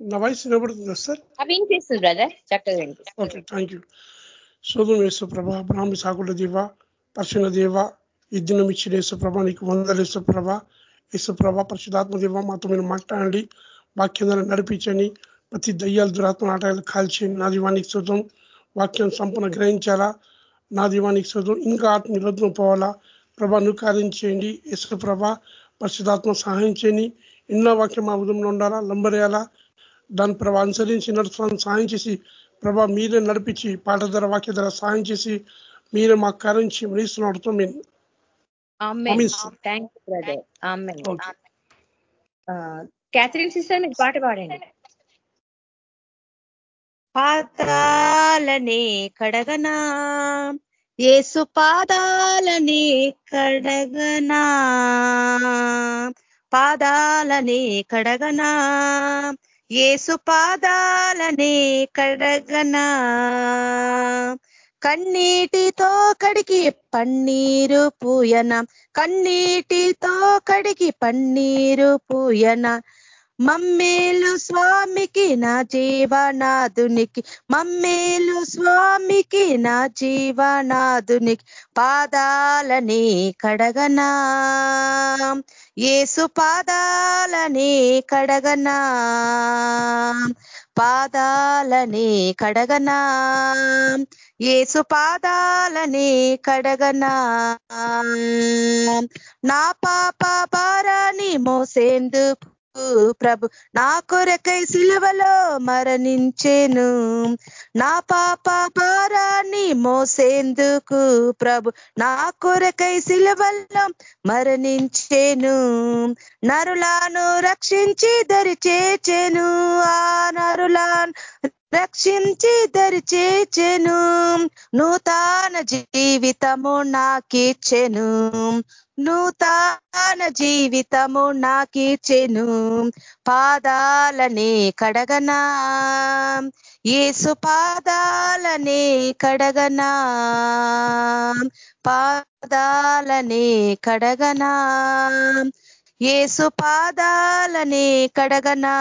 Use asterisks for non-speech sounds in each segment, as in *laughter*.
నా వాయిస్ వినబడుతుందా సార్ వినిపిస్తుంది బ్రదర్ చక్కగా వినిపిస్తుంది. ఓకే థ్యాంక్ యూ శోధం యేసుప్రభ బ్రాహ్మి సాకుల దేవ పర్శన దేవ దినం ఇచ్చిన యేసుప్రభ నీకు వందలు యేసుప్రభ. యేసుప్రభ పరిశుధాత్మ దేవ మాతో మీరు మాట్లాడండి వాక్యం నడిపించండి. ప్రతి దయ్యాల దురాత్మ ఆటలు కాల్చేయండి నా దీవానికి శోధం వాక్యం సంపూర్ణ గ్రహించాలా? నా దీవానికి శోధం ఇంకా ఆత్మ నిరోధం పోవాలా? ప్రభా నువ్వు కార్యం చేయండి. యేసుప్రభ పరిశుధాత్మ సహాయం చేయండి. ఎన్నో వాక్యం మా ఉదయంలో ఉండాలా? లంబరేయాలా? దాని ప్రభా అనుసరించి నడుచుకోవడానికి సహాయం చేసి ప్రభా మీరే నడిపించి పాట ధర వాక్య ధర సహాయం చేసి మీరే మాకు కరించి మేము thank you brother Catherine sister మీకు పాట పాడండి. పాతాలనే కడగనా ఏసు పాదాలని కడగనా పాదాలని కడగనా ఏసు పాదాలనే కడగనా. కన్నీటితో కడిగి పన్నీరు పూయన. కన్నీటితో కడిగి పన్నీరు పూయన. మమ్మేలు స్వామికి నా జీవనాధునికి మమ్మేలు స్వామికి నా జీవనాధునికి పాదాలని కడగనా. ఏసు పాదాలనే కడగనా? పాదాలనే కడగనా? ఏసు పాదాలనే కడగనా? నా పాప భారాన్ని మోసేందుకు ప్రభు నా కొరకై సిలువలో మరణించేను. నా పాప భారాన్ని మోసేందుకు ప్రభు నా కొరకై సిలువల్లో మరణించేను. నరులాను రక్షించి దరిచేచెను ఆ నరులాను రక్షించి దరిచేచెను. నూతన జీవితము నాకిచ్చెను. నూతన జీవితము నాకిచ్చెను. పాదాలనే కడగనా. ఏసు పాదాలనే కడగనా. పాదాలనే కడగనా. ఏసు పాదాలనే కడగనా.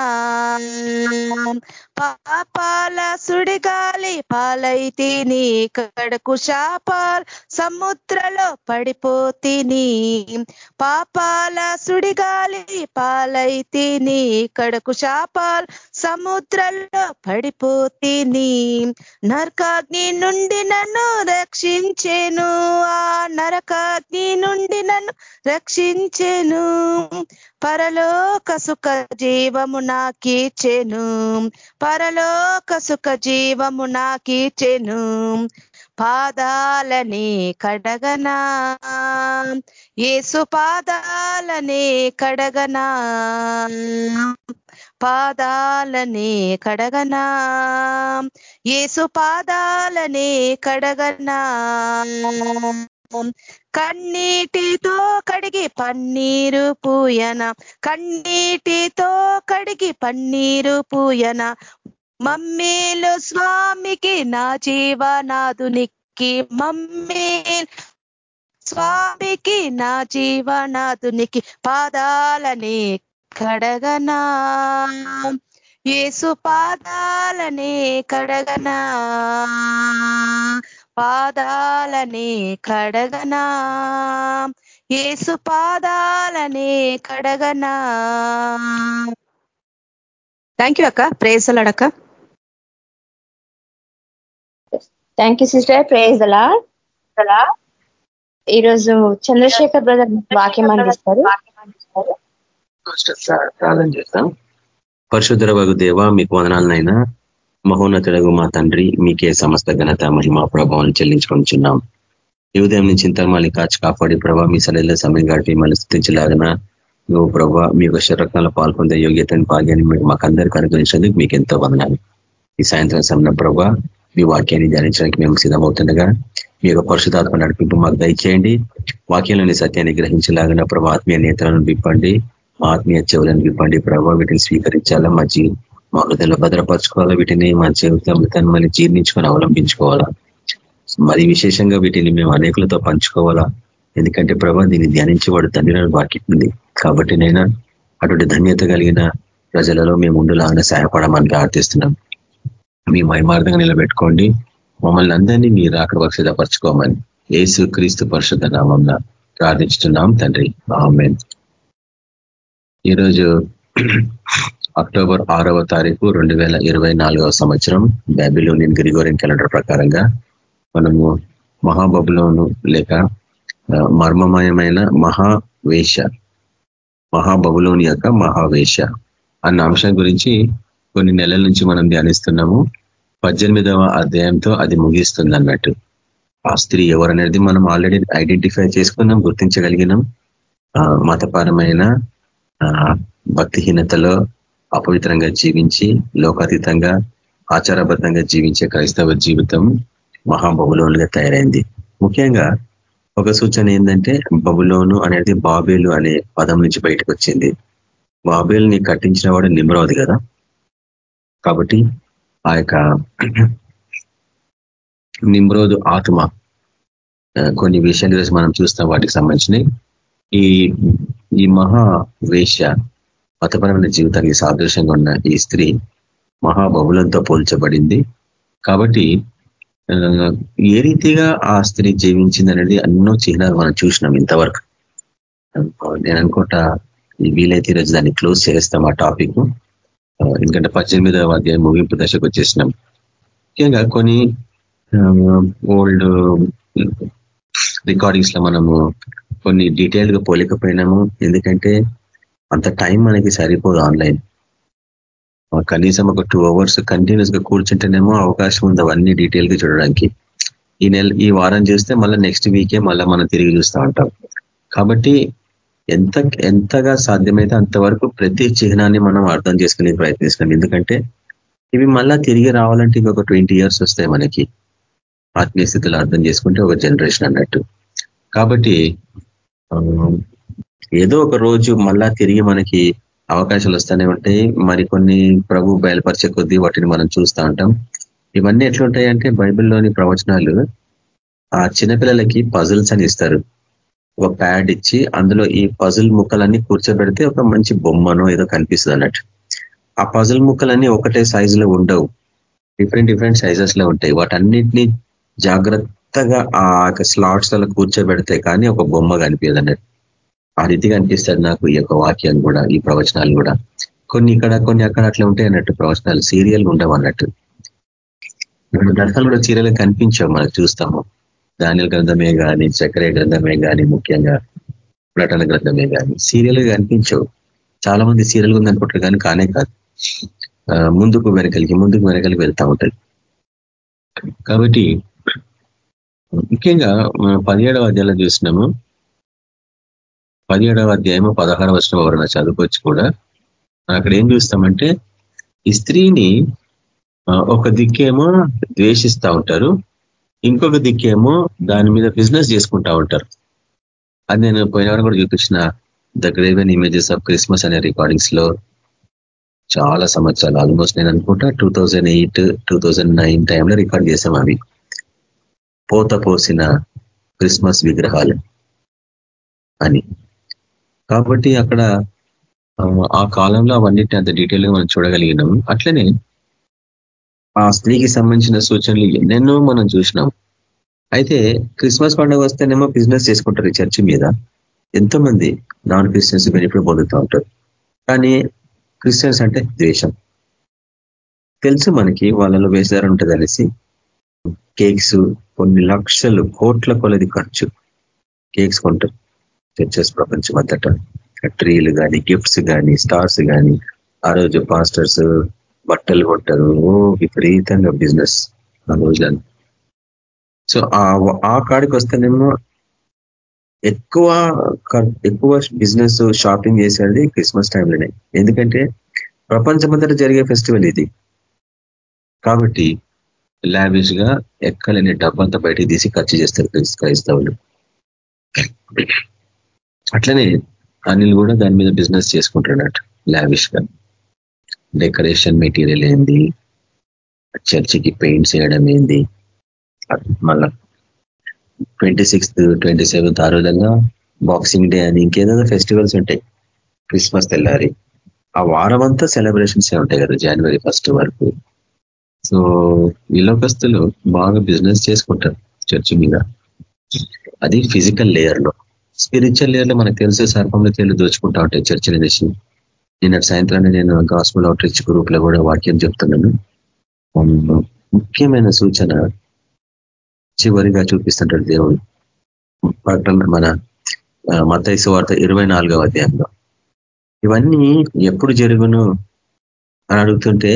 పాపాల సుడిగాలి పాలైతిని కడకు శాపాల్. సముద్రలో పడిపోతిని పాపాల సుడిగాలి పాలైతిని కడకు శాపాల్. సముద్రంలో పడిపోతిని నరకాగ్ని నుండి నన్ను రక్షించేను. ఆ నరకాగ్ని నుండి నన్ను రక్షించెను. పరలోక సుఖ జీవము నాకీచెను పరలోక సుఖ జీవము నాకీచెను పాదాలని కడగనా. ఏసు పాదాలని కడగనా. పాదాలని కడగనా. ఏసు పాదాలని కడగనా. కన్నీటితో కడిగి పన్నీరు పూయన. కన్నీటితో కడిగి పన్నీరు పూయన. మమ్మీలు స్వామికి నా జీవనాథునికి మమ్మీ స్వామికి నా జీవనాథునికి పాదాలని కడగనా. ఏసు పాదాలని కడగనా. పాదాలని కడగనా? ఏసు పాదాలని కడగనా? థ్యాంక్ యూ అక్క. ప్రేసలాడక్క థ్యాంక్ యూ సిస్టర్ ప్రేజ్ అలా ఈరోజు చంద్రశేఖర్ బ్రదర్ వాక్యం అందిస్తారు. ప్రార్థన చేస్తాం. పరిశుద్ధర వగు దేవ మీకు వదనాలనైనా. మహోన్నతుడగు మా తండ్రి మీకే సమస్త ఘనత మహిమ ప్రభావం చెల్లించుకొనిచున్నాం. ఈ ఉదయం నుంచి మళ్ళీ కాచి కాపాడి ప్రభా మీ సలహలో సమయం గడిపి మళ్ళీ స్థితించలాగన నువ్వు ప్రభా మీ యొక్క శరత్నంలో పాల్పొందే యోగ్యతని భాగ్యాన్ని మీరు మాకు అందరికీ అనుగ్రహించేందుకు మీకు ఎంతో వందనాలు. ఈ సాయంత్రం సమయం ప్రభా మీ వాక్యాన్ని ధ్యానించడానికి మేము సిద్ధమవుతుండగా మీ యొక్క పరిశుధాత్మ నడిపింపు మాకు దయచేయండి. వాక్యంలోని సత్యాన్ని గ్రహించలాగిన ప్రభా ఆత్మీయ నేతలను విప్పండి ఆత్మీయ చెవులను విప్పండి ప్రభావ వీటిని స్వీకరించాలా మా జీ మా హృదయంలో భద్రపరచుకోవాలా. వీటిని మా జీవితం మళ్ళీ జీర్ణించుకొని అవలంబించుకోవాలా? మరి విశేషంగా వీటిని మేము అనేకులతో పంచుకోవాలా? ఎందుకంటే ప్రభా దీన్ని ధ్యానించేవాడు తండ్రి వాక్యం ఉంది. కాబట్టి నైనా అటువంటి ధన్యత కలిగిన ప్రజలలో మేము ఉండులాగానే సహాయపడమని ప్రార్థిస్తున్నాం. మీ మైమార్థంగా నిలబెట్టుకోండి. మమ్మల్ని అందరినీ మీరు అక్కడ వక్షితపరచుకోమని ఏసు క్రీస్తు పరిషత్ నామం ప్రార్థించుతున్నాం తండ్రి. ఆమెన్. ఈరోజు అక్టోబర్ ఆరవ తారీఖు రెండు వేల ఇరవై నాలుగవ సంవత్సరం బ్యాబిలోనియన్ గ్రిగోరియన్ క్యాలెండర్ ప్రకారంగా మనము మహాబబులోను లేక మర్మమయమైన మహావేష మహాబబులోని యొక్క మహావేష అన్న అంశం గురించి కొన్ని నెలల నుంచి మనం ధ్యానిస్తున్నాము. పద్దెనిమిదవ అధ్యాయంతో అది ముగిస్తుంది అన్నట్టు ఆ స్త్రీ ఎవరనేది మనం ఆల్రెడీ ఐడెంటిఫై చేసుకున్నాం గుర్తించగలిగినాం. మతపరమైన భక్తిహీనతలో అపవిత్రంగా జీవించి లోకాతీతంగా ఆచారబద్ధంగా జీవించే క్రైస్తవ జీవితం మహాబబులోనుగా తయారైంది. ముఖ్యంగా ఒక సూచన ఏంటంటే బబులోను అనేది బాబేలు అనే పదం నుంచి బయటకు వచ్చింది బాబేల్ని కట్టించిన వాడు నిమ్రవది కదా? కాబట్టి ఆ యొక్క *clears throat* నిమ్రోదు ఆత్మ కొన్ని విషయాలు మనం చూస్తాం వాటికి సంబంధించినవి. ఈ ఈ మహా వేష్య మతపరమైన జీవితానికి సాదృశ్యంగా ఉన్న ఈ స్త్రీ మహాబహులంతో పోల్చబడింది. కాబట్టి ఏ రీతిగా ఆ స్త్రీ జీవించింది అనేది ఎన్నో చిహ్నాలు మనం చూసినాం ఇంతవరకు. నేను అనుకుంటా వీలైతే ఈరోజు దాన్ని క్లోజ్ చేస్తాం ఆ టాపిక్. ఎందుకంటే పద్దెనిమిదవ అధ్యాయం ముగింపు దశకు వచ్చేసినాం. ముఖ్యంగా కొన్ని ఓల్డ్ రికార్డింగ్స్లో మనము కొన్ని డీటెయిల్గా పోలేకపోయినాము. ఎందుకంటే అంత టైం మనకి సరిపోదు ఆన్లైన్. కనీసం ఒక టూ అవర్స్ కంటిన్యూస్గా కూర్చుంటేనేమో అవకాశం ఉంది అవన్నీ డీటెయిల్గా చూడడానికి. ఈ నెల ఈ వారం చూస్తే మళ్ళీ నెక్స్ట్ వీకే మళ్ళీ మనం తిరిగి చూస్తూ ఉంటాం. కాబట్టి ఎంత ఎంతగా సాధ్యమైతే అంతవరకు ప్రతి చిహ్నాన్ని మనం అర్థం చేసుకునే ప్రయత్నిస్తాం ఎందుకంటే ఇవి మళ్ళా తిరిగి రావాలంటే ఇంకొక ట్వంటీ ఇయర్స్ వస్తాయి మనకి. ఆత్మీయ స్థితిలో అర్థం చేసుకుంటే ఒక జనరేషన్ అన్నట్టు. కాబట్టి ఏదో ఒక రోజు మళ్ళా తిరిగి మనకి అవకాశాలు వస్తూనే ఉంటాయి. మరికొన్ని ప్రభు బయలుపరిచే కొద్దీ వాటిని మనం చూస్తూ ఉంటాం. ఇవన్నీ ఎట్లుంటాయంటే బైబిల్లోని ప్రవచనాలు ఆ చిన్నపిల్లలకి పజిల్స్ అని ఇస్తారు. ఒక ప్యాడ్ ఇచ్చి అందులో ఈ పజిల్ ముక్కలన్నీ కూర్చోబెడితే ఒక మంచి బొమ్మనో ఏదో కనిపిస్తుంది అన్నట్టు. ఆ పజిల్ ముక్కలన్నీ ఒకటే సైజులో ఉండవు. డిఫరెంట్ డిఫరెంట్ సైజెస్లో ఉంటాయి. వాటన్నిటినీ జాగ్రత్తగా ఆ స్లాట్స్లలో కూర్చోబెడితే కానీ ఒక బొమ్మ కనిపించదు అన్నట్టు. ఆ రీతిగా అనిపిస్తుంది నాకు ఈ యొక్క వాక్యం కూడా ఈ ప్రవచనాలు కూడా. కొన్ని ఇక్కడ కొన్ని అక్కడ అట్లా ఉంటాయి అన్నట్టు ప్రవచనాలు సీరియల్ ఉండవు అన్నట్టు. దర్శనాలు కూడా సీరియల్ కనిపించావు మనకు చూస్తాము. ధాన్యాల గ్రంథమే కానీ చక్కెర గ్రంథమే కానీ ముఖ్యంగా ప్రటన గ్రంథమే కానీ సీరియల్ కనిపించవు. చాలా మంది సీరియల్ ఉంది అనుకుంటారు కానీ కానే కాదు. ముందుకు వెనకలికి ముందుకు వెనకలికి వెళ్తూ ఉంటుంది కాబట్టి ముఖ్యంగా పదిహేడవ అధ్యాయంలో చూసినాము. పదిహేడవ అధ్యాయము పదహారవ వర్షం ఎవరైనా చదువుకోవచ్చు కూడా. అక్కడ ఏం చూస్తామంటే ఈ స్త్రీని ఒక దిక్కేమో ద్వేషిస్తూ ఉంటారు ఇంకొక దిక్కేమో దాని మీద బిజినెస్ చేసుకుంటా ఉంటారు. అది నేను పోయినవారు కూడా చూపించిన the graven images of Christmas అనే రికార్డింగ్స్లో చాలా సంవత్సరాలు ఆల్మోస్ట్ నేను అనుకుంటా two thousand eight two thousand nine టైంలో రికార్డ్ చేసాం అవి. పోత పోసిన క్రిస్మస్ విగ్రహాలు అని. కాబట్టి అక్కడ ఆ కాలంలో అవన్నిటిని అంత డీటెయిల్గా మనం చూడగలిగినాం. అట్లనే ఆ స్త్రీకి సంబంధించిన సూచనలు ఎన్నెన్నో మనం చూసినాం. అయితే క్రిస్మస్ పండుగ వస్తేనేమో బిజినెస్ చేసుకుంటారు ఈ చర్చి మీద. ఎంతోమంది నాన్ క్రిస్టియన్స్ బెనిఫిట్ పొందుతూ ఉంటారు. కానీ క్రిస్టియన్స్ అంటే ద్వేషం. తెలుసు మనకి వాళ్ళలో వేసారు ఉంటుంది అనేసి కేక్స్ కొన్ని లక్షలు కోట్ల కొలది ఖర్చు కేక్స్ కొంటారు. చర్చెస్ ప్రపంచం అంతటా ట్రీలు కానీ గిఫ్ట్స్ కానీ స్టార్స్ కానీ ఆ రోజు పాస్టర్స్ బట్టలు కొంటారు ఓ విపరీతంగా బిజినెస్ ఆ రోజులను సో ఆ కాడికి వస్తేనేమో ఎక్కువ ఎక్కువ బిజినెస్ షాపింగ్ చేసేది క్రిస్మస్ టైంలోనే ఎందుకంటే ప్రపంచమంతటా జరిగే ఫెస్టివల్ ఇది. కాబట్టి లావిష్గా ఎక్కలేని డబ్బంతా బయటికి తీసి ఖర్చు చేస్తారు క్రైస్తవులు. అట్లనే అనిల్ కూడా దాని మీద బిజినెస్ చేసుకుంటున్నట్టు లావిష్గా. డెకరేషన్ మెటీరియల్ ఏంది? చర్చికి పెయింట్స్ వేయడం ఏంది? మళ్ళా ట్వంటీ సిక్స్త్ ట్వంటీ సెవెంత్ ఆ రోజంగా బాక్సింగ్ డే అని ఇంకేదో ఫెస్టివల్స్ ఉంటాయి. క్రిస్మస్ తెల్లారి. ఆ వారం అంతా సెలబ్రేషన్స్ ఉంటాయి కదా జనవరి ఫస్ట్ వరకు. సో ఈ లోకస్తులు బాగా బిజినెస్ చేసుకుంటారు చర్చి మీద. అది ఫిజికల్ లేయర్లో. స్పిరిచువల్ లేయర్లో మనకు తెలిసే సర్పంలో తేలి దోచుకుంటా ఉంటాయి చర్చలు చేసి నిన్న సాయంత్రాన్ని నేను గాస్పుల్ అవుట్రీచ్ గ్రూప్లో కూడా వాక్యం చెప్తున్నాను. ముఖ్యమైన సూచన చివరిగా చూపిస్తుంటాడు దేవుడు. ప్రకటన మన మతైసు వార్త ఇరవై నాలుగవ అధ్యాయంలో. ఇవన్నీ ఎప్పుడు జరుగును అని అడుగుతుంటే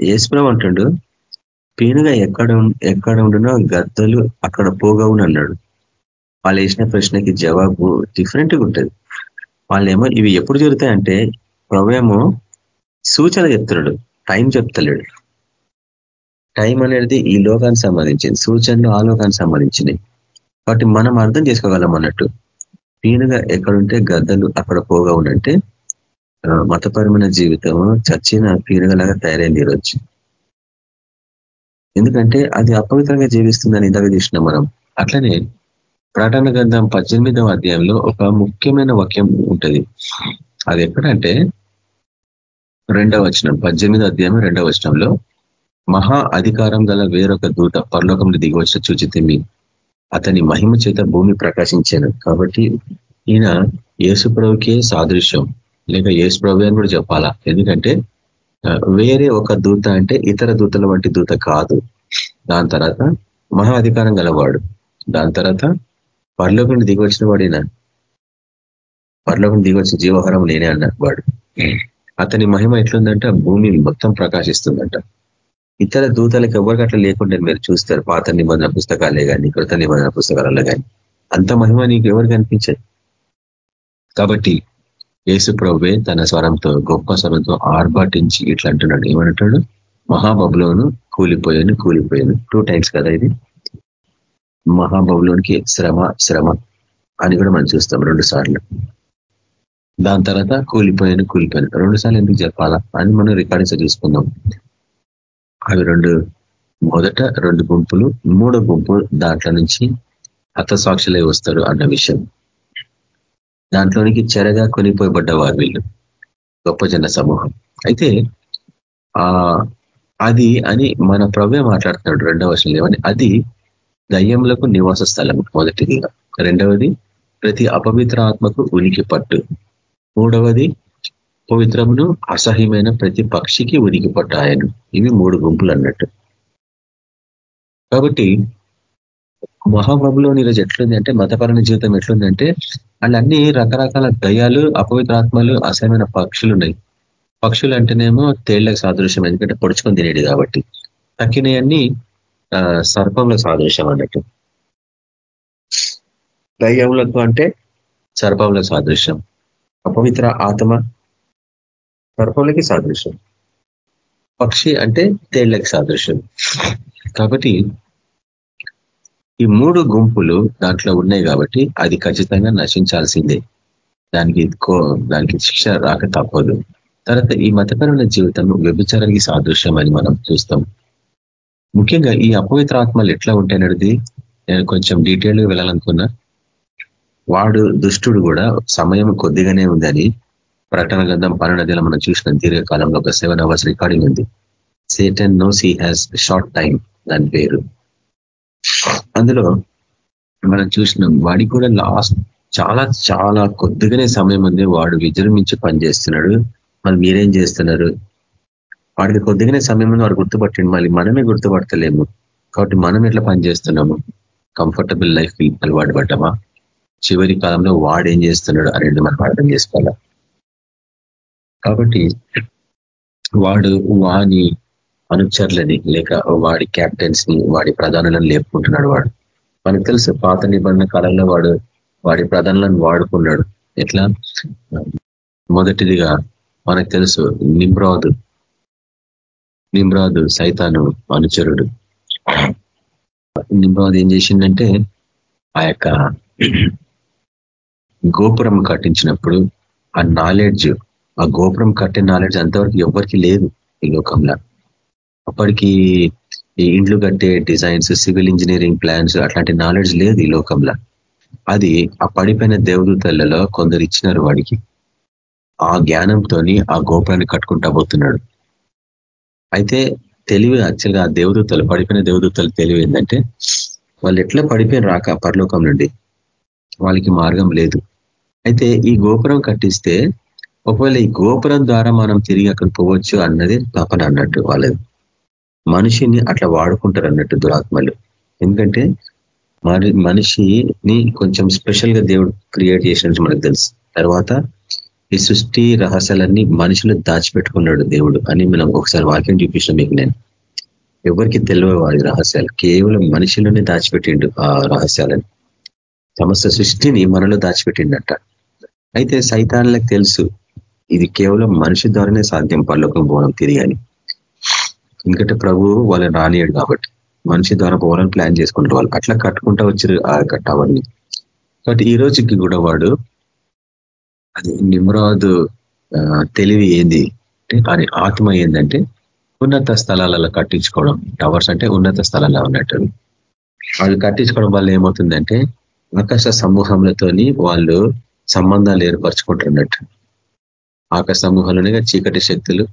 ఏసుప్రభు అంటాడు పీనుగా ఎక్కడ ఎక్కడ ఉండునో గద్దలు అక్కడ పోగవును అన్నాడు వాళ్ళు వేసిన ప్రశ్నకి జవాబు డిఫరెంట్గా ఉంటుంది. వాళ్ళు ఏమో ఇవి ఎప్పుడు జరుగుతాయంటే ప్రభేమో సూచన చెప్తున్నాడు టైం చెప్తలేడు. టైం అనేది ఈ లోకానికి సంబంధించింది సూచనలు ఆ లోకానికి సంబంధించినవి కాబట్టి మనం అర్థం చేసుకోగలం అన్నట్టు పీనుగా ఎక్కడుంటే గద్దలు అక్కడ పోగా ఉండంటే మతపరమైన జీవితం చచ్చిన పీనుగలాగా తయారైంది ఈరోజు. ఎందుకంటే అది అపవిత్రంగా జీవిస్తుందని ఇంతగా తీసినాం మనం. అట్లనే ప్రకటన గ్రంథం పద్దెనిమిదవ అధ్యాయంలో ఒక ముఖ్యమైన వాక్యం ఉంటుంది. అది ఎక్కడంటే రెండవ వచనం పద్దెనిమిదో అధ్యాయం రెండవ వచనంలో మహా అధికారం గల వేరొక దూత పరలోకంలో దిగవచ్చిన చూచితిమి. అతని మహిమ చేత భూమి ప్రకాశించాను. కాబట్టి ఈయన యేసుప్రభుకే సాదృశ్యం. లేక యేసుప్రభు అని కూడా చెప్పాలా? ఎందుకంటే వేరే ఒక దూత అంటే ఇతర దూతల వంటి దూత కాదు. దాని తర్వాత మహా అధికారం గలవాడు. దాని తర్వాత పరలోకం దిగొచ్చిన వాడిన? పరలోకం దిగొచ్చిన జీవహారం నేనే అన్న వాడు. అతని మహిమ ఎట్లుందంటే? భూమి మొత్తం ప్రకాశిస్తుందంట. ఇతర దూతలకు ఎవరికి అట్లా లేకుండా మీరు చూస్తారు? పాత నిబంధన పుస్తకాలే కానీ కృత నిబంధన పుస్తకాలలో కానీ అంత మహిమ నీకు ఎవరు కనిపించదు కాబట్టి యేసు ప్రభువే తన స్వరంతో గొప్ప స్వరంతో ఆర్భాటించి ఇట్లా అంటున్నాడు. ఏమంటాడు మహాబబులోను కూలిపోయాను కూలిపోయాను. టూ టైమ్స్ కదా ఇది. మహాబబులోనికి శ్రమ శ్రమ అని కూడా మనం చూస్తాం రెండు సార్లు. దాని తర్వాత కూలిపోయాను కూలిపోయాను. రెండు సార్లు ఎందుకు చెప్పాలా? అని మనం రికార్డింగ్స్ చూసుకుందాం అవి రెండు మొదట రెండు గుంపులు మూడో గుంపు దాంట్లో నుంచి హతసాక్షులై వస్తారు అన్న విషయం. దాంట్లోనికి చెరగా కొనిపోయబడ్డవారు వీళ్ళు. గొప్ప జన సమూహం. అయితే ఆ అది అని మన ప్రవ్య మాట్లాడుతున్నాడు రెండవ వర్షం ఏమని? అది దయ్యములకు నివాస స్థలం మొదటిదిగా రెండవది ప్రతి అపవిత్ర ఆత్మకు ఉనికి పట్టు. మూడవది పవిత్రమును అసహ్యమైన ప్రతి పక్షికి ఉనికి పట్టాయను. ఇవి మూడు గుంపులు అన్నట్టు కాబట్టి మహాబాబులో ఈరోజు ఎట్లుంది అంటే మతపరమైన జీవితం ఎట్లుందంటే వాళ్ళన్నీ రకరకాల దయాలు అపవిత్రాత్మలు అసహ్యమైన పక్షులు ఉన్నాయి పక్షులు అంటేనేమో తేళ్ళకు సాదృశ్యం ఎందుకంటే పొడుచుకొని తినేది కాబట్టి. తక్కినవన్నీ సర్పంలో సాదృశ్యం అన్నట్టు. దయ్యములకు అంటే సర్పంలో సాదృశ్యం అపవిత్ర ఆత్మ సర్పంలకి సాదృశ్యం పక్షి అంటే తేళ్ళకి సాదృశ్యం కాబట్టి ఈ మూడు గుంపులు దాంట్లో ఉన్నాయి కాబట్టి అది ఖచ్చితంగా నశించాల్సిందే. దానికి దానికి శిక్ష రాక తప్పదు. తర్వాత ఈ మతపరమైన జీవితం వ్యభిచారానికి సాదృశ్యం అని మనం చూస్తాం. ముఖ్యంగా ఈ అపవిత్ర ఆత్మలు ఎట్లా ఉంటాయనేది నేను కొంచెం డీటెయిల్గా వెళ్ళాలనుకున్నా. వాడు దుష్టుడు కూడా సమయం కొద్దిగానే ఉందని ప్రకటన గ్రంథం పన్నెండు మనం చూసిన. దీర్ఘకాలంలో ఒక సెవెన్ అవర్స్ రికార్డింగ్ ఉంది. Satan knows he has short time దాని పేరు. అందులో మనం చూసినాం వాడికి కూడా లాస్ట్ చాలా చాలా కొద్దిగానే సమయం ఉంది. వాడు విజృంభించి పనిచేస్తున్నాడు. మరి మీరేం చేస్తున్నారు? వాడికి కొద్దిగానే సమయం వాడు గుర్తుపట్టిండు మళ్ళీ. మనమే గుర్తుపడతలేము. కాబట్టి మనం ఎట్లా పనిచేస్తున్నాము కంఫర్టబుల్ లైఫ్ అలవాటు పడ్డామా? చివరి కాలంలో వాడు ఏం చేస్తున్నాడు అనేది మనం అర్థం చేసుకోవాలా? కాబట్టి వాడు వాని అనుచరులని లేక వాడి క్యాప్టెన్స్ని వాడి ప్రధానులను లేపుకుంటున్నాడు వాడు. మనకు తెలుసు పాత నిబంధన కాలంలో వాడు వాడి ప్రధానులను వాడుకున్నాడు. ఎట్లా? మొదటిదిగా మనకు తెలుసు నిమ్రాదు నిమ్రాదు సైతాను అనుచరుడు. నిమ్రాదు ఏం చేసిందంటే ఆ యొక్క గోపురం కట్టించినప్పుడు ఆ నాలెడ్జ్ ఆ గోపురం కట్టే నాలెడ్జ్ అంతవరకు ఎవరికి లేదు ఈ లోకంలో. అప్పటికి ఈ ఇండ్లు కట్టే డిజైన్స్ సివిల్ ఇంజనీరింగ్ ప్లాన్స్ అట్లాంటి నాలెడ్జ్ లేదు ఈ లోకంలో. అది ఆ పడిపోయిన దేవదూతలలో కొందరు ఇచ్చినారు వాడికి. ఆ జ్ఞానంతో ఆ గోపురాన్ని కట్టుకుంటా పోతున్నాడు. అయితే తెలివి యాక్చువల్గా ఆ దేవదూతలు పడిపోయిన దేవదూతలు తెలివి ఏంటంటే వాళ్ళు ఎట్లా పడిపోయిన రాక పరలోకం నుండి? వాళ్ళకి మార్గం లేదు. అయితే ఈ గోపురం కట్టిస్తే ఒకవేళ ఈ గోపురం ద్వారా మనం తిరిగి అక్కడ పోవచ్చు అన్నది తపన అన్నట్టు వాళ్ళది. మనిషిని అట్లా వాడుకుంటారు అన్నట్టు దురాత్మలు. ఎందుకంటే మరి మనిషిని కొంచెం స్పెషల్గా దేవుడు క్రియేట్ చేసినట్టు మనకు తెలుసు. తర్వాత ఈ సృష్టి రహస్యాలన్నీ మనుషులు దాచిపెట్టుకున్నాడు దేవుడు అని మనం ఒకసారి వాక్యం చూపించిన మీకు నేను. ఎవరికి తెలియవు వాడి రహస్యాలు. కేవలం మనుషులనే దాచిపెట్టిండు ఆ రహస్యాలని. సమస్త సృష్టిని మనలో దాచిపెట్టిండట. అయితే సైతాన్లకు తెలుసు ఇది కేవలం మనిషి ద్వారానే సాధ్యం పర్లోకం పోవడం తిరిగి ఎందుకంటే ప్రభు వాళ్ళని రానియాడు కాబట్టి. మనిషి ద్వారా పోవాలని ప్లాన్ చేసుకుంటారు వాళ్ళు. అట్లా కట్టుకుంటా వచ్చారు ఆ టవర్ని. కాబట్టి ఈ రోజుకి కూడా వాడు అది నిమ్రాదు తెలివి ఏంది? అని ఆత్మ ఏంటంటే ఉన్నత స్థలాలలో కట్టించుకోవడం. టవర్స్ అంటే ఉన్నత స్థలాల్లో ఉన్నట్టు. అది కట్టించుకోవడం వల్ల ఏమవుతుందంటే ఆకాశ సమూహములతోని వాళ్ళు సంబంధాలు ఏర్పరచుకుంటున్నట్టు. ఆకాశ సమూహాలుగా చీకటి శక్తులు.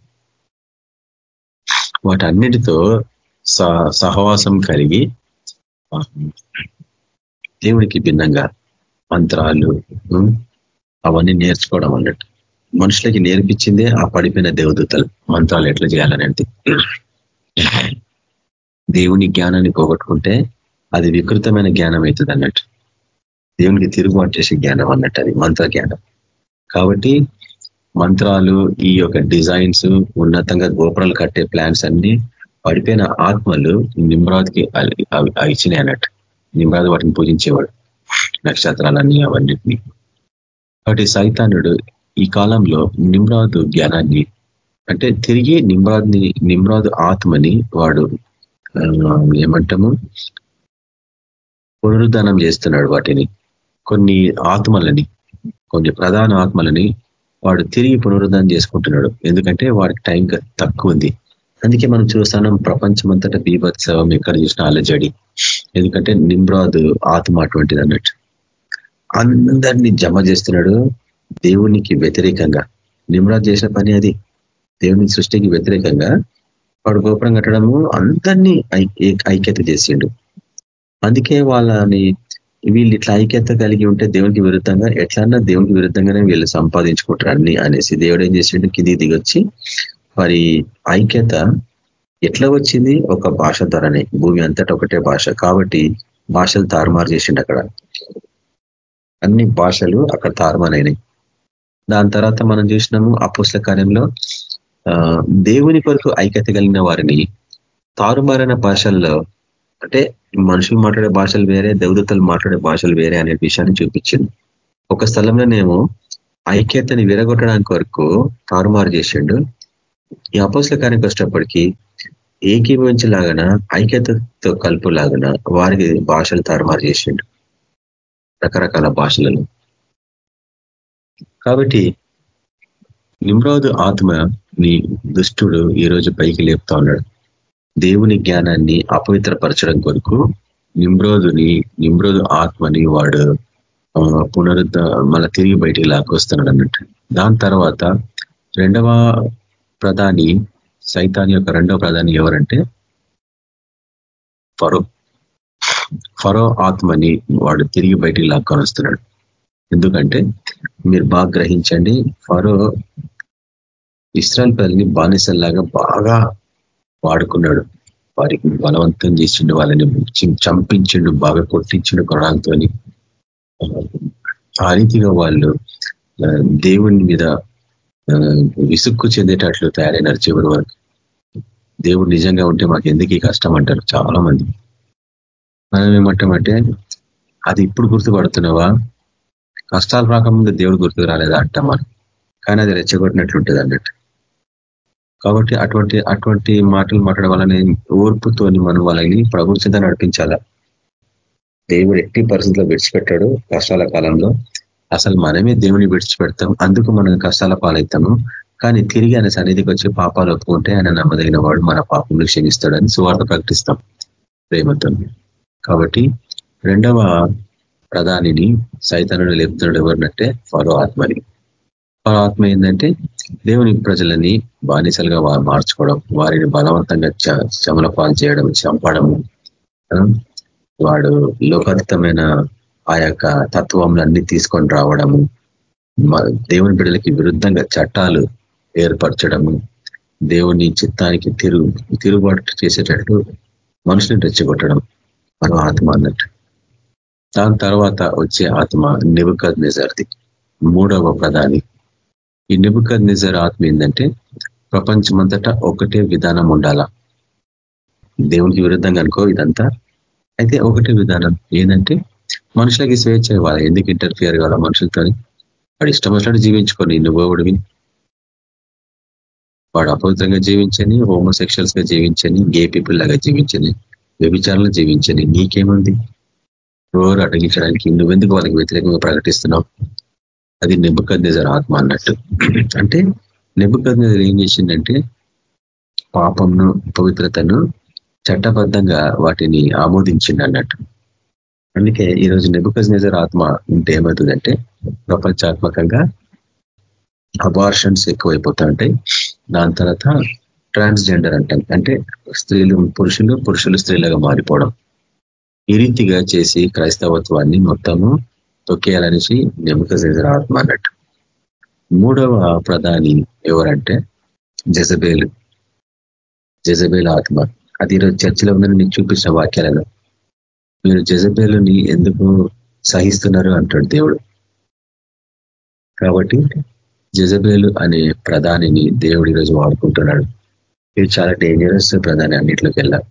వాటన్నిటితో సహవాసం కలిగి దేవుడికి భిన్నంగా మంత్రాలు అవన్నీ నేర్చుకోవడం అన్నట్టు. మనుషులకి నేర్పించిందే ఆ పడిపోయిన దేవదూతలు. మంత్రాలు ఎట్లా చేయాలనేది దేవుని జ్ఞానాన్ని పోగొట్టుకుంటే అది వికృతమైన జ్ఞానం అవుతుంది అన్నట్టు. దేవునికి తిరుగుబాటు చేసే జ్ఞానం అన్నట్టు అది మంత్ర జ్ఞానం కాబట్టి మంత్రాలు ఈ యొక్క డిజైన్స్ ఉన్నతంగా గోపురాలు కట్టే ప్లాన్స్ అన్ని పడిపోయిన ఆత్మలు నిమ్రాద్కి ఇచ్చినాయి అన్నట్టు. నిమ్రాద్ వాటిని పూజించేవాడు. నక్షత్రాలన్నీ అవన్నిటినీ. కాబట్టి సైతానుడు ఈ కాలంలో నిమ్రాదు జ్ఞానాన్ని అంటే తిరిగి నిమ్రాద్ని నిమ్రాదు ఆత్మని వాడు ఏమంటాము? పునరుద్ధానం చేస్తున్నాడు వాటిని. కొన్ని ఆత్మలని కొన్ని ప్రధాన ఆత్మలని వాడు తిరిగి పునరుద్ధానం చేసుకుంటున్నాడు. ఎందుకంటే వాడికి టైం తక్కువ ఉంది. అందుకే మనం చూస్తున్నాం ప్రపంచమంతటా బీభత్సవం ఎక్కడ చూసినా అలజడి. ఎందుకంటే నిమ్రాదు ఆత్మ అటువంటిది అన్నట్టు. అందరినీ జమ చేస్తున్నాడు దేవునికి వ్యతిరేకంగా. నిమ్రాజ్ చేసిన పని అది. దేవుని సృష్టికి వ్యతిరేకంగా వాడు గోపురం కట్టడము అందరినీ ఐక్యత చేసిండు. అందుకే వాళ్ళని వీళ్ళు ఇట్లా ఐక్యత కలిగి ఉంటే దేవునికి విరుద్ధంగా ఎట్లన్నా దేవునికి విరుద్ధంగానే వీళ్ళు సంపాదించుకుంటారు అన్ని అనేసి దేవుడు ఏం చేసిండు? కింది దిగొచ్చి వారి ఐక్యత ఎట్లా వచ్చింది? ఒక భాష ద్వారానే. భూమి అంతటా ఒకటే భాష. కాబట్టి భాషలు తారుమారు చేసిండు అక్కడ. అన్ని భాషలు అక్కడ తారుమారైనాయి. దాని తర్వాత మనం చూసినాము అపోస్ల కార్యంలో దేవుని కొరకు ఐక్యత కలిగిన వారిని తారుమారైన భాషల్లో అంటే మనుషులు మాట్లాడే భాషలు వేరే దేవదత్తలు మాట్లాడే భాషలు వేరే అనే విషయాన్ని చూపించింది. ఒక స్థలంలోనేమో ఐక్యతని విరగొట్టడానికి వరకు తారుమారు చేసిండు. ఈ అపోస్ల కార్యానికి వచ్చేటప్పటికీ ఏకీభవించలాగన ఐక్యతతో కలుపులాగన వారికి భాషలు తారుమారు చేసిండు. రకరకాల భాషలలో. కాబట్టి నిమ్రోదు ఆత్మని దుష్టుడు ఈరోజు పైకి లేపుతా ఉన్నాడు. దేవుని జ్ఞానాన్ని అపవిత్రపరచడం కొరకు నిమ్రోదుని నిమ్రోదు ఆత్మని వాడు పునరుద్ధ మళ్ళీ తిరిగి బయటికి లాక్కొస్తున్నాడు అన్నట్టు. దాని తర్వాత రెండవ ప్రధాని సైతాన్ యొక్క రెండవ ప్రధాని ఎవరంటే ఫరో ఫరో ఆత్మని వాడు తిరిగి బయటికి లాక్కొని వస్తున్నాడు. ఎందుకంటే మీరు బాగా గ్రహించండి ఫరో ఇస్రాయల్ పిల్లల్ని బానిసల్లాగా బాగా వాడుకున్నాడు. వారికి బలవంతం చేసిండు వాళ్ళని చంపించిండు బాగా కొట్టించిండు కొడాలతో ఆ రీతిగా వాళ్ళు దేవుని మీద విసుక్కు చెందేటట్లు తయారైనారు చివరి వరకు. దేవుడు నిజంగా ఉంటే మాకు ఎందుకు కష్టం అంటారు చాలా మంది మనం ఏమంటామంటే అది ఇప్పుడు గుర్తుపడుతున్నావా? కష్టాలు రాకముందు దేవుడు గుర్తుకు రాలేదా అంట మనం. కానీ అది రెచ్చగొట్టినట్లుంటుంది అన్నట్టు. కాబట్టి అటువంటి అటువంటి మాటలు మాట్లాడడం వల్ల ఓర్పుతోని మనం వాళ్ళని ప్రభు నడిపించాలా? దేవుడు ఎట్టి పరిస్థితిలో విడిచిపెట్టాడు కష్టాల కాలంలో. అసలు మనమే దేవుని విడిచిపెడతాం అందుకు మనం కష్టాల పాలవుతాము. కానీ తిరిగి ఆయన సన్నిధికి వచ్చి పాపాలు ఒప్పుకుంటే ఆయన నమ్మదగిన వాడు మన పాపంలో క్షమిస్తాడని సువార్త ప్రకటిస్తాం. ప్రేమతో కాబట్టి రెండవ ప్రధానిని సైతానుడు లేపుతున్నాడు ఎవరినంటే ఫరో ఆత్మని. ఆత్మ ఏంటంటే దేవుని ప్రజలని బానిసలుగా మార్చుకోవడం వారిని బలవంతంగా శమల పాలు చేయడం చంపడం వాడు లోకాతీతమైన ఆ యొక్క తత్వంలన్నీ తీసుకొని రావడము దేవుని బిడ్డలకి విరుద్ధంగా చట్టాలు ఏర్పరచడము దేవుని చిత్తానికి తిరుగు తిరుగుబాటు చేసేటట్టు మనుషుని రెచ్చగొట్టడం. మనం ఆత్మ అన్నట్టు. దాని తర్వాత వచ్చే ఆత్మ నిబుకద్ నిజర్ది మూడవ ప్రధాని ఈ నిబుకద్ నిజర్ ఆత్మ ఏంటంటే ప్రపంచమంతటా ఒకటే విధానం ఉండాల. దేవునికి విరుద్ధంగా అనుకో ఇదంతా. అయితే ఒకటే విధానం ఏంటంటే మనుషులకి స్వేచ్ఛ ఇవ్వాలి. ఎందుకు ఇంటర్ఫియర్ కావాలా మనుషులతో వాడు ఇష్టం వచ్చినట్టు జీవించుకొని నువ్వోడివి వాడు అపవిత్రంగా జీవించని హోమోసెక్షువల్స్గా జీవించని గే పీపుల్ లాగా జీవించని వ్యభిచారంలో జీవించని నీకేముంది? రోరు అటగించడానికి నువ్వెందుకు వాళ్ళకి వ్యతిరేకంగా ప్రకటిస్తున్నావు? అది నిబుకద్నేజర్ ఆత్మ అన్నట్టు. అంటే నిబుకద్నేజర్ ఏం చేసిందంటే పాపంను పవిత్రతను చట్టబద్ధంగా వాటిని ఆమోదించింది అన్నట్టు. అందుకే ఈరోజు నెబుకజ్నేజర్ ఆత్మ ఉంటే ఏమవుతుందంటే ప్రపంచాత్మకంగా అబార్షన్స్ ఎక్కువైపోతా ఉంటాయి దాని తర్వాత ట్రాన్స్జెండర్ అంటాం. అంటే స్త్రీలు పురుషులు పురుషులు స్త్రీలుగా మారిపోవడం. ఈ రీతిగా చేసి క్రైస్తవత్వాన్ని మొత్తము తొక్కేయాలనేసి చేసిన ఆత్మ అన్నట్టు. మూడవ ప్రధాని ఎవరంటే జజబేలు. జజబేల్ ఆత్మ. అది ఈరోజు చర్చలో ఉందని నీకు చూపించిన వాక్యాలను మీరు జజబేలుని ఎందుకు సహిస్తున్నారు అంటాడు దేవుడు. కాబట్టి జజబేలు అనే ప్రధానిని దేవుడు ఈరోజు వాడుకుంటున్నాడు. ఇది చాలా డేంజరస్ ప్రధాని అన్నింటిలోకి వెళ్ళాలి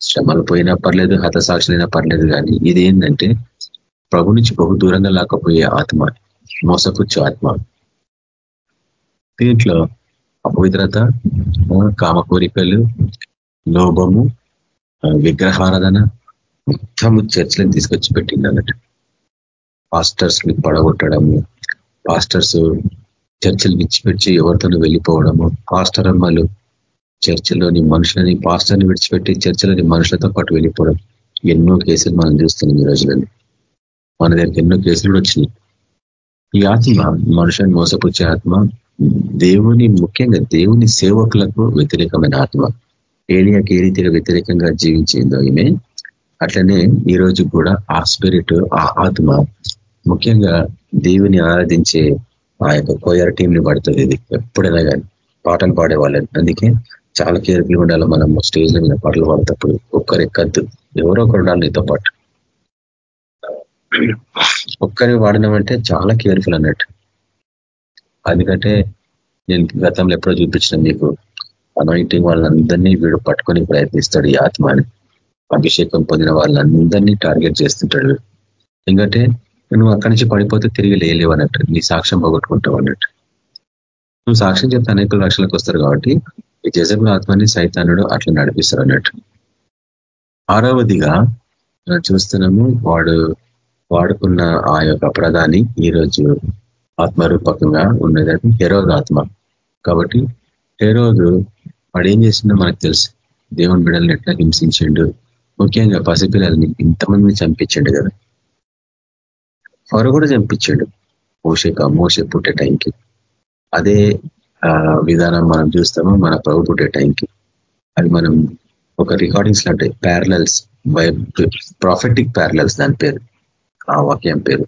శ్రమలు పోయినా పర్లేదు హతసాక్షులైనా పర్లేదు కానీ ఇది ఏంటంటే ప్రభు నుంచి బహు దూరంగా లేకపోయే ఆత్మ మోసపుచ్చు ఆత్మ. దీంట్లో అపవిత్రత కామ కోరికలు లోభము విగ్రహారాధన మొత్తము చర్చలను తీసుకొచ్చి పెట్టింది అన్నట్టు. పాస్టర్స్ని పడగొట్టడము పాస్టర్స్ చర్చలు విచ్చిపెచ్చి ఎవరితోనూ వెళ్ళిపోవడము పాస్టర్ అమ్మలు చర్చలోని మనుషులని పాస్టర్ని విడిచిపెట్టి చర్చలోని మనుషులతో పాటు వెళ్ళిపోవడం. ఎన్నో కేసులు మనం చూస్తున్నాం ఈ రోజులని మన దగ్గరికి ఎన్నో కేసులు వచ్చినాయి. ఈ ఆత్మ మనుషుని మోసపుచ్చే ఆత్మ దేవుని ముఖ్యంగా దేవుని సేవకులకు వ్యతిరేకమైన ఆత్మ. ఏలియాకి ఏ రీతిగా వ్యతిరేకంగా జీవించిందో ఈమె. అట్లనే ఈ రోజు కూడా ఆ స్పిరిట్ ఆ ఆత్మ ముఖ్యంగా దేవుని ఆరాధించే ఆ యొక్క కోయర్ టీంని పడుతుంది ఇది. ఎప్పుడైనా కానీ పాటలు పాడే వాళ్ళని అందుకే చాలా కేర్ఫుల్ ఉండాలి. మనం స్టేజ్ మీద పాటలు పాడేటప్పుడు ఒక్కరెక్కద్దు ఎవరో ఒకరు ఉండాలి నీతో పాటు. ఒక్కరి వాడినామంటే చాలా కేర్ఫుల్ అన్నట్టు. అందుకంటే నేను గతంలో ఎప్పుడో చూపించిన మీకు అనాయింటింగ్ వాళ్ళందరినీ వీడు పట్టుకొని ప్రయత్నిస్తాడు ఈ ఆత్మని అభిషేకం పొందిన వాళ్ళందరినీ టార్గెట్ చేస్తుంటాడు. ఎందుకంటే నువ్వు అక్కడి నుంచి పడిపోతే తిరిగి లేలేవు అన్నట్టు. నీ సాక్ష్యం పోగొట్టుకుంటావు అన్నట్టు. నువ్వు సాక్ష్యం చెప్తే అనేక రక్షణకు వస్తారు కాబట్టి ఈ జజబుల ఆత్మని సైతానుడు అట్లా నడిపిస్తారు అన్నట్టు. ఆరవదిగా చూస్తున్నాము వాడు వాడుకున్న ఆ యొక్క ప్రధాని ఈరోజు ఆత్మరూపకంగా ఉన్నదని హెరోద్ ఆత్మ కాబట్టి హెరోదు వాడు ఏం చేసిందో మనకు తెలుసు. దేవుని బిడల్ని ఎట్లా హింసించిండు? ముఖ్యంగా పసిపిల్లల్ని ఇంతమందిని చంపించండు కదా. ఫరు కూడా చంపించాడు. మోసే మోసే పుట్టే టైంకి. అదే విధానం మనం చూస్తాము మన ప్రభు పుట్టే టైంకి. అది మనం ఒక రికార్డింగ్స్ లాంటి ప్యారలల్స్ ప్రాఫిటిక్ ప్యారలల్స్ దాని పేరు ఆ వాక్యం పేరు.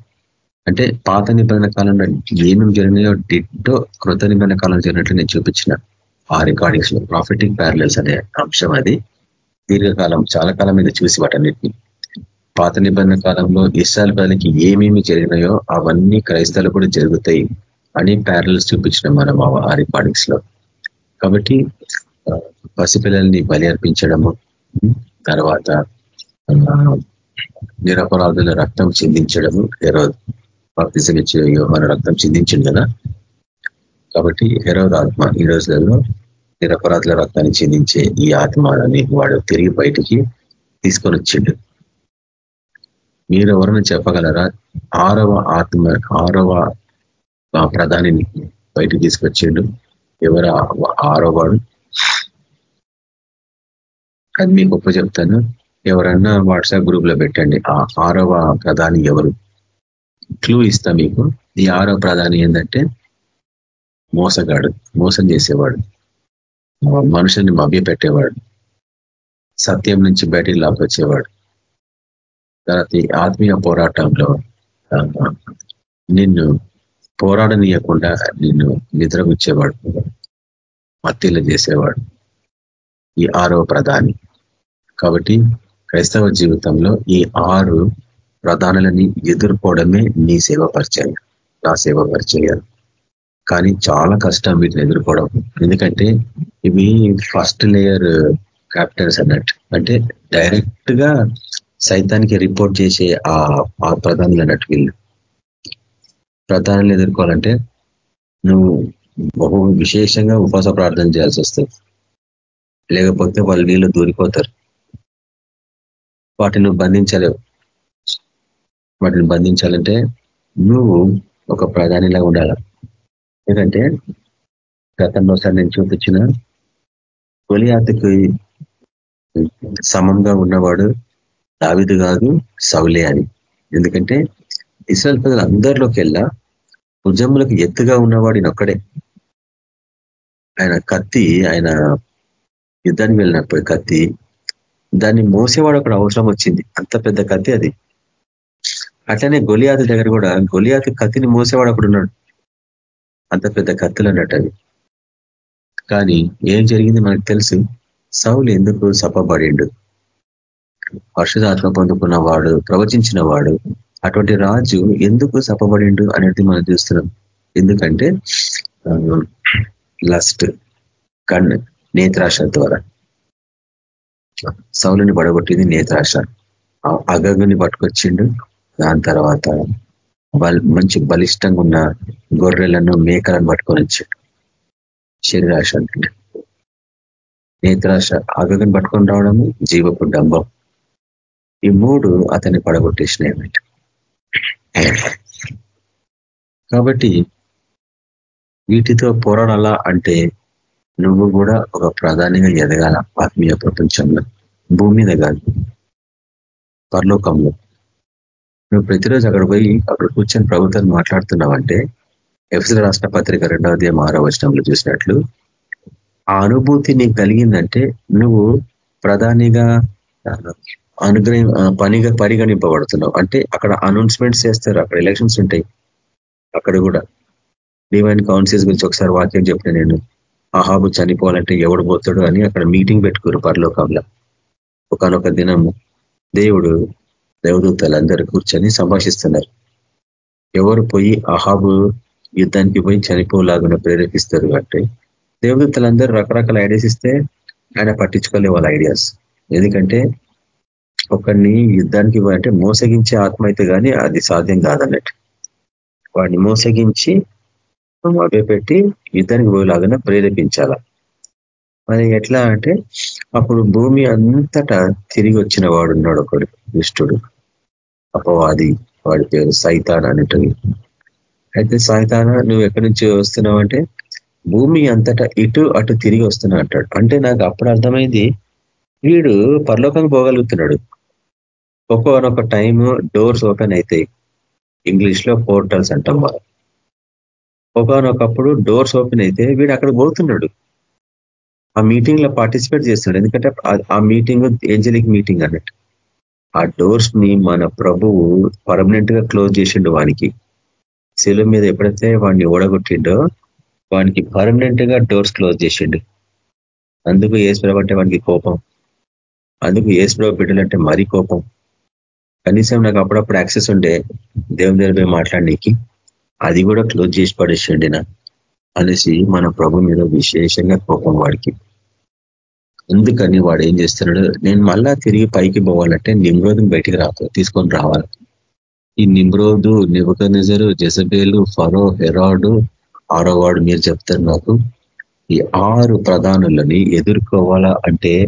అంటే పాత నిబంధన కాలంలో ఏమేమి జరిగినాయో డిట్టో కృత నిబంధన కాలంలో జరిగినట్లు నేను చూపించిన ఆ రికార్డింగ్స్లో. ప్రాఫిటిక్ ప్యారలల్స్ అనే అంశం అది. దీర్ఘకాలం చాలా కాలం మీద చూసి వాటన్నిటిని. పాత నిబంధన కాలంలో ఇస్రాయల్ ప్రజలకి ఏమేమి జరిగినాయో అవన్నీ క్రైస్తవులు కూడా జరుగుతాయి. అని ప్యారల్స్ చూపించిన మనం ఆ రికార్డింగ్స్లో. కాబట్టి పసిపిల్లల్ని బలి అర్పించడము తర్వాత నిరపరాధుల రక్తం చిందించడము హెరో బాప్తిజం ఇచ్చే మన రక్తం చిందించింది కదా. కాబట్టి హెరో ఆత్మ ఈ రోజులలో నిరపరాధుల రక్తాన్ని చిందించే ఈ ఆత్మని వాడు తిరిగి బయటికి తీసుకొని వచ్చిండు మీరు ఎవరైనా చెప్పగలరా? ఆరవ ఆత్మ ఆరవ ప్రధానిని బయటకు తీసుకొచ్చిండు. ఎవరు ఆరో వాడు? అది మీకు గొప్ప చెప్తాను. ఎవరన్నా వాట్సాప్ గ్రూప్లో పెట్టండి. ఆ ఆరవ ప్రధాని ఎవరు? క్లూ ఇస్తా మీకు. ఈ ఆరో ప్రధాని ఏంటంటే మోసగాడు మోసం చేసేవాడు. మనుషుల్ని మభ్య పెట్టేవాడు సత్యం నుంచి బయటికి లాక్కొచ్చేవాడు. తర్వాత ఆత్మీయ పోరాటంలో నిన్ను పోరాడనీయకుండా నిన్ను నిద్రగుచ్చేవాడు మత్తిలు చేసేవాడు ఈ ఆరో ప్రధాని. కాబట్టి క్రైస్తవ జీవితంలో ఈ ఆరు ప్రధానులని ఎదుర్కోవడమే నీ సేవ పరిచయం నా సేవ పరిచయం కానీ చాలా కష్టం వీటిని ఎదుర్కోవడం. ఎందుకంటే ఇవి ఫస్ట్ లేయర్ క్యాప్టర్స్ అన్నట్టు. అంటే డైరెక్ట్గా సైతానికి రిపోర్ట్ చేసే ఆ ప్రధానులు అన్నట్టు వీళ్ళు. ప్రధానాలు ఎదుర్కోవాలంటే నువ్వు బహు విశేషంగా ఉపవాస ప్రార్థన చేయాల్సి వస్తుంది. లేకపోతే వాళ్ళు నీళ్ళు దూరిపోతారు. వాటిని బంధించలేవు. వాటిని బంధించాలంటే నువ్వు ఒక ప్రధానిలా ఉండాల. ఎందుకంటే గతంలో సార్ నేను చూపించిన కొలియాతకి సమంగా ఉన్నవాడు దావిదు కాదు సౌలే అని. ఎందుకంటే ఇస్రాయల్ ప్రజలు అందరిలోకి వెళ్ళా భుజములకు ఎత్తుగా ఉన్నవాడిని ఒక్కడే ఆయన కత్తి ఆయన యుద్ధానికి వెళ్ళినప్పుడు కత్తి దాన్ని మోసేవాడు అక్కడ అవసరం వచ్చింది. అంత పెద్ద కత్తి అది. అట్లనే గొలియాత దగ్గర కూడా గొలియాతి కత్తిని మోసేవాడు అక్కడ ఉన్నాడు. అంత పెద్ద కత్తులు అన్నట్టు అది. కానీ ఏం జరిగింది మనకు తెలుసు. సౌలు ఎందుకు సపబడిండు? పరిశుధాత్మ పొందుకున్న వాడు ప్రవచించిన వాడు అటువంటి రాజు ఎందుకు సపబడిండు అనేది మనం చూస్తున్నాం. ఎందుకంటే లస్ట్ కన్ను నేత్రాశ ద్వారా. సౌలుని పడగొట్టింది నేత్రాశ. అగగుని పట్టుకొచ్చిండు. దాని తర్వాత మంచి బలిష్టంగా ఉన్న గొర్రెలను మేకలను పట్టుకొని వచ్చాడు. శరీరాశ అంటే నేత్రాశ అగగుని పట్టుకొని రావడము జీవపు డంబం. ఈ మూడు అతన్ని పడగొట్టేసినాయి కాబట్టి వీటితో పోరాడాలా అంటే నువ్వు కూడా ఒక ప్రధానిగా ఎదగాల ఆత్మీయ ప్రపంచంలో భూమి మీద కాదు పరలోకంలో. నువ్వు ప్రతిరోజు అక్కడ పోయి అక్కడ కూర్చొని ప్రభుత్వం మాట్లాడుతున్నావంటే ఎఫ్సీ రాష్ట్ర పత్రిక రెండవ అధ్యాయం ఆరో వచనంలో చూసినట్లు ఆ అనుభూతి నీకు కలిగిందంటే నువ్వు ప్రధానిగా అనుగ్రహం పనిగా పరిగణింపబడుతున్నావు. అంటే అక్కడ అనౌన్స్మెంట్స్ చేస్తారు అక్కడ ఎలక్షన్స్ ఉంటాయి. అక్కడ కూడా. డివైన్ కౌన్సిల్స్ గురించి ఒకసారి వాక్యం చెప్పిన నేను. అహాబు చనిపోవాలంటే ఎవడు పోతాడు అని అక్కడ మీటింగ్ పెట్టుకోరు పరలోకంలో. ఒకనొక దినము దేవుడు దేవదూతలందరూ కూర్చొని సంభాషిస్తున్నారు. ఎవరు పోయి అహాబు యుద్ధానికి పోయి చనిపోలాగా ప్రేరేపిస్తారు అంటే దేవదూతలందరూ రకరకాల ఐడియాస్ ఇస్తే ఆయన పట్టించుకోలే వాళ్ళ ఐడియాస్ ఎందుకంటే ఒకరిని యుద్ధానికి అంటే మోసగించే ఆత్మ అయితే కానీ అది సాధ్యం కాదన్నట్టు. వాడిని మోసగించి పెట్టి యుద్ధానికి పోయేలాగా ప్రేరేపించాల? మరి ఎట్లా అంటే అప్పుడు భూమి అంతటా తిరిగి వచ్చిన వాడు ఉన్నాడు ఒకడు దుష్టుడు. అపవాది వాడి పేరు సైతాన్ అనేటవి అయితే సైతాన నువ్వు ఎక్కడి నుంచి వస్తున్నావు? అంటే భూమి అంతటా ఇటు అటు తిరిగి వస్తున్నా అంటాడు. అంటే నాకు అప్పుడు అర్థమైంది వీడు పరలోకం పోగలుగుతున్నాడు. ఒక్కొనొక టైం డోర్స్ ఓపెన్ అవుతాయి ఇంగ్లీష్లో పోర్టల్స్ అంటాం మనం. ఒకనొకప్పుడు డోర్స్ ఓపెన్ అయితే వీడు అక్కడ పోతున్నాడు. ఆ మీటింగ్లో పార్టిసిపేట్ చేస్తున్నాడు. ఎందుకంటే ఆ మీటింగ్ ఏంజలిక్ మీటింగ్ అన్నట్టు. ఆ డోర్స్ని మన ప్రభువు పర్మనెంట్గా క్లోజ్ చేసిండు వానికి. సెలవు మీద ఎప్పుడైతే వాడిని ఓడగొట్టిండో వానికి పర్మనెంట్గా డోర్స్ క్లోజ్ చేసిండు. అందుకు ఏసు అంటే వానికి కోపం. అందుకు ఏసుప్రభ బిడ్డలంటే మరీ కోపం. కనీసం నాకు అప్పుడప్పుడు యాక్సెస్ ఉండే దేవుని దగ్గర మాట్లాడడానికి అది కూడా క్లోజ్ చేసి పడేసిండి నా. అనేసి మన ప్రభు మీద విశేషంగా కోపం వాడికి. ఎందుకని వాడు ఏం చేస్తున్నాడు? నేను మళ్ళా తిరిగి పైకి పోవాలంటే నిమ్రోధం బయటికి రాక తీసుకొని రావాలి. ఈ నిమ్రోధు నిబకనిజరు జెసబేలు ఫరో హెరాడు ఆరో వాడు మీరు చెప్తారు నాకు. ఈ ఆరు ప్రధానులని ఎదుర్కోవాలా అంటే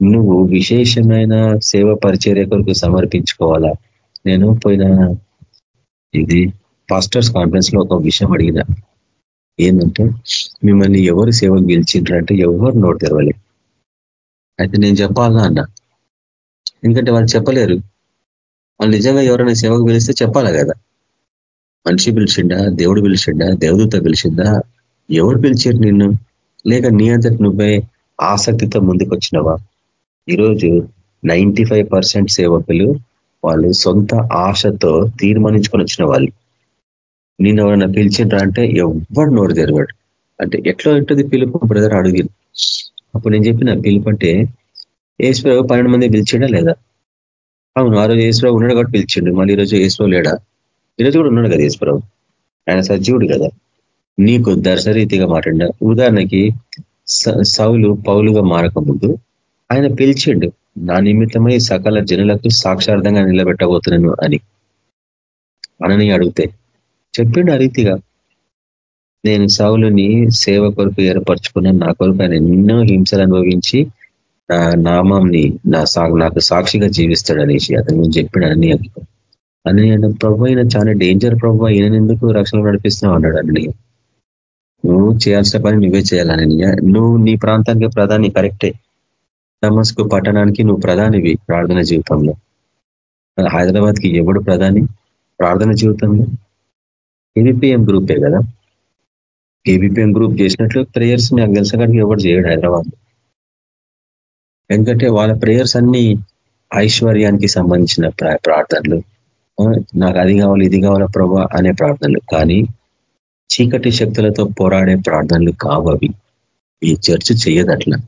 నువ్వు విశేషమైన సేవ పరిచర్య కొరకు సమర్పించుకోవాలా? నేను పోయిన ఇది పాస్టర్స్ కాన్ఫరెన్స్లో ఒక విషయం అడిగిన. ఏంటంటే మిమ్మల్ని ఎవరు సేవకు గెలిచిండ్రంటే ఎవరు నోటు తెరవలే. అయితే నేను చెప్పాలా అన్న? ఎందుకంటే వాళ్ళు చెప్పలేరు. వాళ్ళు నిజంగా ఎవరైనా సేవకు పిలిస్తే చెప్పాలా కదా? మనిషి పిలిచిండా దేవుడు పిలిచిండా దేవదూత పిలిచిందా? ఎవరు పిలిచారు నిన్ను? లేక నీ అంతటి నువ్వే ఆసక్తితో ముందుకు వచ్చినవా ఈరోజు నైంటీ సేవకులు వాళ్ళు సొంత ఆశతో తీర్మానించుకొని వచ్చిన వాళ్ళు. నేను ఎవరైనా పిలిచిండ్రా అంటే ఎవ్వడు నోరు తెరవాడు. అంటే ఎట్లా ఉంటుంది పిలుపు? బ్రదర్ అడిగి. అప్పుడు నేను చెప్పిన పిలుపు అంటే ఏసురావు పన్నెండు మంది పిలిచిండా లేదా? అవును ఆ రోజు ఏసురావు ఉన్నాడు కాబట్టి పిలిచిండు. మళ్ళీ ఈరోజు ఏసురావు లేడా? ఈరోజు కూడా ఉన్నాడు కదా ఈశ్వరావు ఆయన సజీవుడు కదా. నీకు దర్శరీతిగా మాట్లాడిన ఉదాహరణకి సౌలు పౌలుగా మారకముందు ఆయన పిలిచిండు నా నిమిత్తమై సకల జనులకు సాక్షార్థంగా నిలబెట్టబోతున్నాను అని. అనని అడిగితే చెప్పిండు ఆ రీతిగా నేను సౌలుని సేవ కొరకు ఏర్పరచుకున్నాను నా కొరకు ఆయన ఎన్నో హింసలు అనుభవించి నా నామంని నా నాకు సాక్షిగా జీవిస్తాడు అనేసి అతను అన్ని అని అని ప్రభు అయిన చాలా డేంజర్ ప్రభు ఈయన ఎందుకు రక్షణ నడిపిస్తున్నావు? అన్నాడు అని నువ్వు చేయాల్సిన పని నువ్వే చేయాలని నువ్వు నీ ప్రాంతానికి ప్రధాని కరెక్టే నమస్కు పట్టణానికి నువ్వు ప్రధానివి ప్రార్థన జీవితంలో. హైదరాబాద్కి ఎవడు ప్రధాని? ప్రార్థన జీవితంలో? ఏబిపిఎం గ్రూపే కదా. ఏబిపిఎం గ్రూప్ చేసినట్లు ప్రేయర్స్ నాకు తెలిసిన కాడికి ఎవడు చేయడు హైదరాబాద్ ఎందుకంటే వాళ్ళ ప్రేయర్స్ అన్ని ఐశ్వర్యానికి సంబంధించిన ప్రార్థనలు. నాకు అది కావాలి ఇది కావాలా ప్రభా అనే ప్రార్థనలు. కానీ చీకటి శక్తులతో పోరాడే ప్రార్థనలు కావవి ఈ చర్చ్ చేయదట్లా.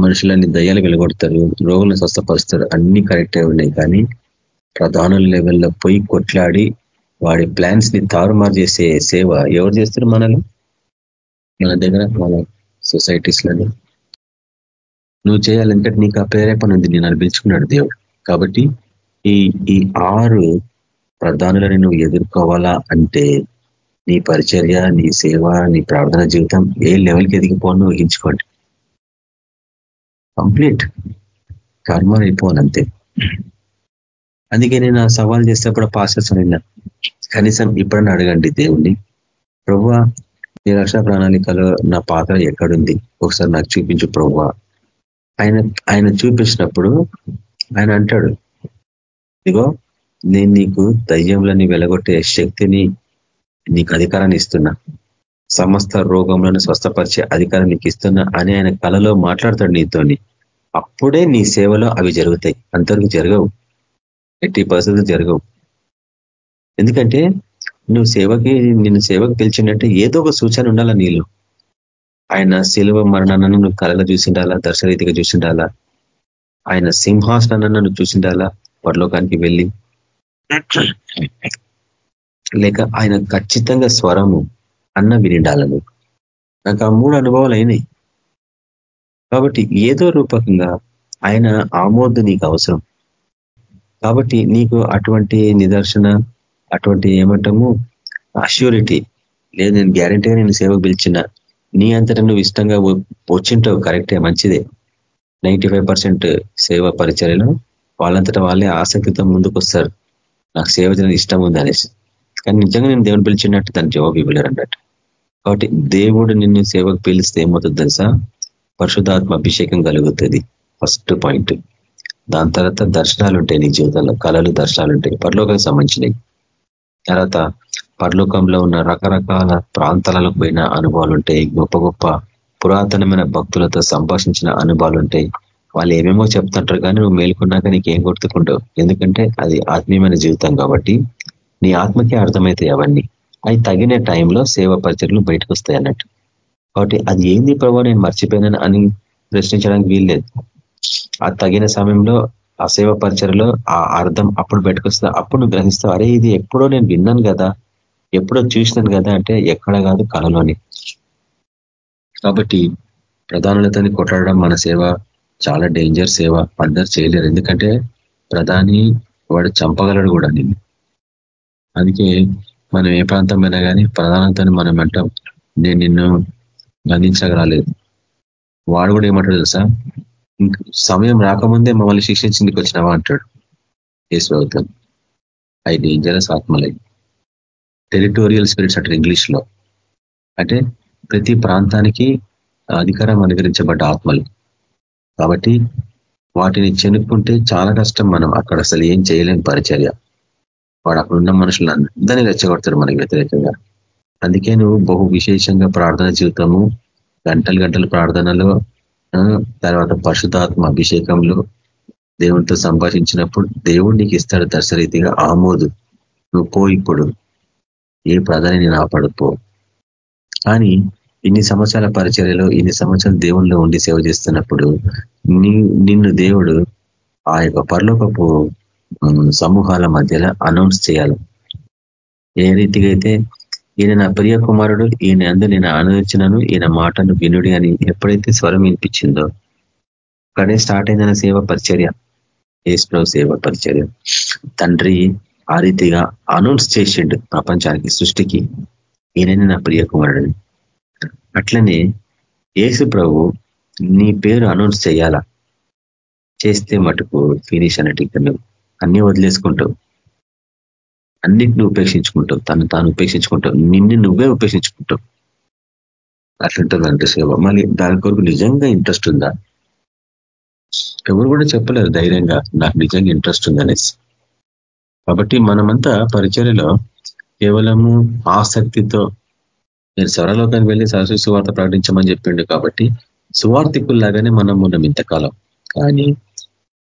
మనుషులని మనుషులన్నీ దయ్యాలు వెలగొడతారు రోగులను స్వస్థపరుస్తారు. అన్ని కరెక్టే ఉన్నాయి. కానీ ప్రధానుల లెవెల్లో పోయి కొట్లాడి వాడి ప్లాన్స్ని తారుమారు చేసే సేవ ఎవరు చేస్తారు మనలో? మన దగ్గర మన సొసైటీస్లలో నువ్వు చేయాలంటే నీకు ఆ ప్రేరేపణ ఉంది. నేను అనిపించుకున్నాడు దేవుడు. కాబట్టి ఈ ఈ ఆరు ప్రధానులని నువ్వు ఎదుర్కోవాలా అంటే నీ పరిచర్య నీ సేవ నీ ప్రార్థన జీవితం ఏ లెవెల్కి ఎదిగిపోను ఊహించుకోండి. కంప్లీట్. కర్మ అయిపోవాలంతే అందుకే నేను ఆ సవాల్ చేసేప్పుడు పాస్టర్స్ అయినా కనీసం ఇప్పుడన్నా అడగండి దేవుణ్ణి. ప్రభు నీ రక్షణ ప్రణాళికలో నా పాత్ర ఎక్కడుంది? ఒకసారి నాకు చూపించు ప్రభు ఆయన ఆయన చూపించినప్పుడు ఆయన అంటాడు ఇగో నేను నీకు దయ్యంలని వెలగొట్టే శక్తిని నీకు అధికారాన్ని ఇస్తున్నా. సమస్త రోగంలను స్వస్థపరిచే అధికారం నీకు ఇస్తున్నా అని ఆయన కళలో మాట్లాడతాడు నీతోని. అప్పుడే నీ సేవలో అవి జరుగుతాయి. అంతవరకు జరగవు. ఎట్టి పరిస్థితులు జరగవు. ఎందుకంటే నువ్వు సేవకి నిన్ను సేవకు పిలిచిందంటే ఏదో ఒక సూచన ఉండాలా నీళ్ళు ఆయన శిలువ మరణాన్ని నువ్వు కళలో చూసిండాలా దర్శరీతిగా చూసిండాలా? ఆయన సింహాసనాన్ని నువ్వు చూసిండాలా పరలోకానికి వెళ్ళి? లేక ఆయన ఖచ్చితంగా స్వరము అన్న వినిండాలను నాకు ఆ మూడు అనుభవాలు అయినాయి. కాబట్టి ఏదో రూపకంగా ఆయన ఆమోదు నీకు అవసరం. కాబట్టి నీకు అటువంటి నిదర్శన అటువంటి ఏమంటాము అష్యూరిటీ లేదు నేను గ్యారంటీగా నేను సేవకు పిలిచిన నీ అంతటా నువ్వు ఇష్టంగా వచ్చింటావు కరెక్టే మంచిదే. నైంటీ సేవ పరిచర్యలో వాళ్ళంతటా వాళ్ళే ఆసక్తితో ముందుకు వస్తారు నాకు సేవ చేయడం ఇష్టం ఉంది అనేసి. కానీ నిజంగా నేను దేవుని పిలిచినట్టు దాని జవాబు ఇవ్వలేరు అన్నట్టు. కాబట్టి దేవుడు నిన్ను సేవకు పిలిస్తే ఏమవుతుంది తెలుసా? పరిశుధాత్మ అభిషేకం కలుగుతుంది. ఫస్ట్ పాయింట్ దాని తర్వాత దర్శనాలు ఉంటాయి నీ జీవితంలో కళలు దర్శనాలు ఉంటాయి పరలోకానికి సంబంధించినవి. తర్వాత పరలోకంలో ఉన్న రకరకాల ప్రాంతాలకు పోయిన అనుభవాలు ఉంటాయి గొప్ప గొప్ప పురాతనమైన భక్తులతో సంభాషించిన అనుభవాలు ఉంటాయి వాళ్ళు ఏమేమో చెప్తుంటారు కానీ నువ్వు మేలుకున్నాక నీకేం గుర్తుకుంటావు ఎందుకంటే అది ఆత్మీయమైన జీవితం కాబట్టి నీ ఆత్మకే అర్థమవుతాయి అవన్నీ. అవి తగిన టైంలో సేవ పరిచయలు బయటకు వస్తాయి అన్నట్టు కాబట్టి అది ఏంది ప్రభావ నేను మర్చిపోయినాను అని ప్రశ్నించడానికి వీల్లేదు. ఆ తగిన సమయంలో ఆ సేవ పరిచయలో ఆ అర్థం అప్పుడు పెట్టుకొస్తుంది అప్పుడు నువ్వు గ్రహిస్తావు అరే ఇది ఎప్పుడో నేను విన్నాను కదా ఎప్పుడో చూసినాను కదా అంటే ఎక్కడ కాదు కళలోని కాబట్టి ప్రధానులతోని కొట్లాడడం మన సేవ చాలా డేంజర్ సేవ అందరు చేయలేరు. ఎందుకంటే ప్రధాని వాడు చంపగలడు కూడా నిన్ను. అందుకే మనం ఏ ప్రాంతం అయినా కానీ ప్రధానంతో మనం అంటాం నేను నిన్ను బంధించగరాలేదు వాడు కూడా ఏమంటాడు తెలుసా? సమయం రాకముందే మమ్మల్ని శిక్షించిందికి వచ్చినావా అంటాడు. యేసుప్రభుత్వం అవి డేంజరస్ ఆత్మలై. టెరిటోరియల్ స్పిరిట్స్ అంటారు ఇంగ్లీష్లో అంటే ప్రతి ప్రాంతానికి అధికారం అనుగరించబడ్డ ఆత్మలు. కాబట్టి వాటిని చెనుక్కుంటే చాలా కష్టం మనం అక్కడ అసలు ఏం చేయలేని పరిచర్య. వాడు అక్కడ ఉన్న మనుషులు అందరినీ రెచ్చగొడతారు మనకి వ్యతిరేకంగా. అందుకే నువ్వు బహు విశేషంగా ప్రార్థన జీవితము గంటలు గంటల ప్రార్థనలో తర్వాత పరిశుధాత్మ అభిషేకంలో దేవునితో సంభాషించినప్పుడు దేవుడు నీకు ఇస్తాడు దర్శరీతిగా ఆమోదు. నువ్వు పో ఇప్పుడు. ఏ ప్రధాని నేను ఆపడపో కానీ ఇన్ని సంవత్సరాల పరిచర్యలో ఇన్ని సంవత్సరాలు దేవుళ్ళు ఉండి సేవ చేస్తున్నప్పుడు నిన్ను దేవుడు ఆ యొక్క పరలోకపు సమూహాల మధ్యలో అనౌన్స్ చేయాలి. ఏ రీతిగా అయితే ఈయన నా ప్రియ కుమారుడు ఈయన అందు నేను ఆనందించినను ఈయన మాటను వినుడి అని ఎప్పుడైతే స్వరం వినిపించిందో. అక్కడే స్టార్ట్ అయిందన్న సేవ పరిచర్య. ఏస్ప్రవ్ సేవ పరిచర్య. తండ్రి ఆ రీతిగా అనౌన్స్ చేసిండు ప్రపంచానికి సృష్టికి. ఈయననే నా ప్రియ కుమారుడు. అట్లనే ఏసు ప్రభు నీ పేరు అనౌన్స్ చేయాలా? చేస్తే మటుకు ఫినిష్ అన్నట్టు ఇక్కడ నువ్వు అన్ని వదిలేసుకుంటావు అన్నిటిని ఉపేక్షించుకుంటావు. తను తాను ఉపేక్షించుకుంటావు. నిన్ను నువ్వే ఉపేక్షించుకుంటావు. అట్లుంటుందంటే సేవ మళ్ళీ దాని కొరకు నిజంగా ఇంట్రెస్ట్ ఉందా? ఎవరు కూడా చెప్పలేరు ధైర్యంగా నాకు నిజంగా ఇంట్రెస్ట్ ఉందనేసి. కాబట్టి మనమంతా పరిచర్యలో కేవలము ఆసక్తితో నేను స్వరలోకానికి వెళ్ళి సరస్వ సువార్త ప్రకటించమని చెప్పిండు కాబట్టి సువార్థికుల్లాగానే మనం ఉన్నాం ఇంతకాలం. కానీ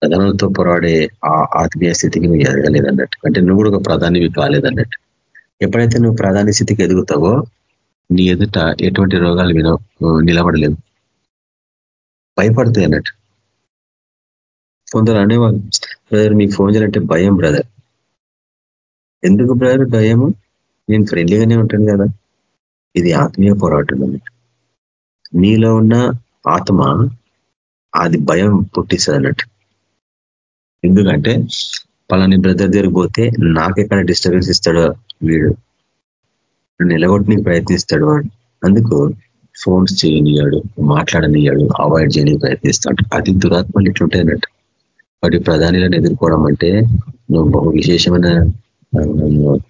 ప్రధానంతో పోరాడే ఆ ఆత్మీయ స్థితికి నువ్వు ఎదగలేదన్నట్టు. అంటే నువ్వు కూడా ఒక ప్రధానివి కాలేదన్నట్టు. ఎప్పుడైతే నువ్వు ప్రధాన స్థితికి ఎదుగుతావో నీ ఎదుట ఎటువంటి రోగాలు వినో నిలబడలేవు. భయపడతాయి అన్నట్టు. కొందరు అనేవాళ్ళు బ్రదర్ మీకు ఫోన్ చేయాలంటే భయం బ్రదర్. ఎందుకు బ్రదర్ భయము? నేను ఫ్రెండ్లీగానే ఉంటాను కదా. ఇది ఆత్మీయ పోరాటం అన్నట్టు. నీలో ఉన్న ఆత్మ అది భయం పుట్టిస్తుంది అన్నట్టు ఎందుకంటే పలాని బ్రదర్ దగ్గరికి పోతే నాకెక్కడ డిస్టర్బెన్స్ ఇస్తాడో వీడు. నిలగొట్టడానికి ప్రయత్నిస్తాడు వాడు. అందుకు ఫోన్స్ చేయనియాడు మాట్లాడనియాడు అవాయిడ్ చేయడానికి ప్రయత్నిస్తాడు. అది దురాత్మలు ఇట్లుంటాయి అన్నట్టు వాటి ప్రధానిలను ఎదుర్కోవడం అంటే నువ్వు బహు విశేషమైన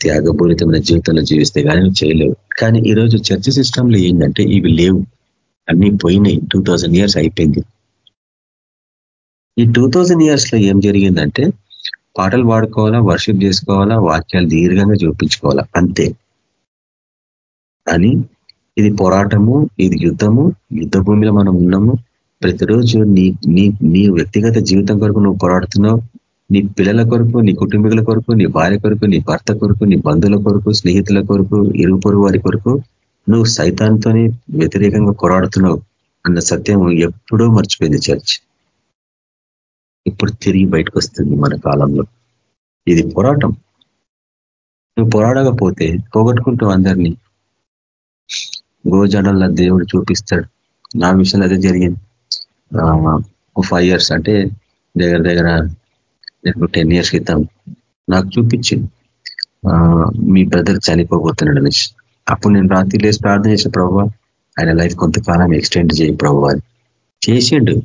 త్యాగపూరితమైన జీవితంలో జీవిస్తే కానీ నువ్వు చేయలేవు. కానీ ఈరోజు చర్చ సిస్టంలో ఏంటంటే ఇవి లేవు. అన్ని పోయినాయి. టూ ఇయర్స్ అయిపోయింది. ఈ టూ ఇయర్స్లో ఏం జరిగిందంటే పాటలు పాడుకోవాలా వర్షిప్ చేసుకోవాలా వాక్యాలు దీర్ఘంగా చూపించుకోవాలా అంతే. అని ఇది పోరాటము ఇది యుద్ధము యుద్ధ భూమిలో మనం ఉన్నాము. ప్రతిరోజు నీ నీ నీ వ్యక్తిగత జీవితం కొరకు నువ్వు పోరాడుతున్నావు. నీ పిల్లల కొరకు నీ కుటుంబీకుల కొరకు నీ భార్య కొరకు నీ భర్త కొరకు నీ బంధువుల కొరకు స్నేహితుల కొరకు ఇరుగు పొరుగు వారి కొరకు నువ్వు సైతాన్తోనే వ్యతిరేకంగా పోరాడుతున్నావు అన్న సత్యం ఎప్పుడో మర్చిపోయింది చర్చ్ ఇప్పుడు తిరిగి బయటకు వస్తుంది మన కాలంలో. ఇది పోరాటం. నువ్వు పోరాడకపోతే పోగొట్టుకుంటావు అందరినీ. గోజాడల్లో దేవుడు చూపిస్తాడు. నా విషయంలో అదే జరిగింది. ఫైవ్ ఇయర్స్ అంటే దగ్గర దగ్గర నేను టెన్ ఇయర్స్ క్రితం నాకు చూపించింది. మీ బ్రదర్ చనిపోబోతున్నాడు అనేసి. అప్పుడు నేను రాత్రి లేసి ప్రార్థన చేసిన ప్రభావ ఆయన లైఫ్ కొంతకాలం ఎక్స్టెండ్ చేయి ప్రభు అని. చేసిండు.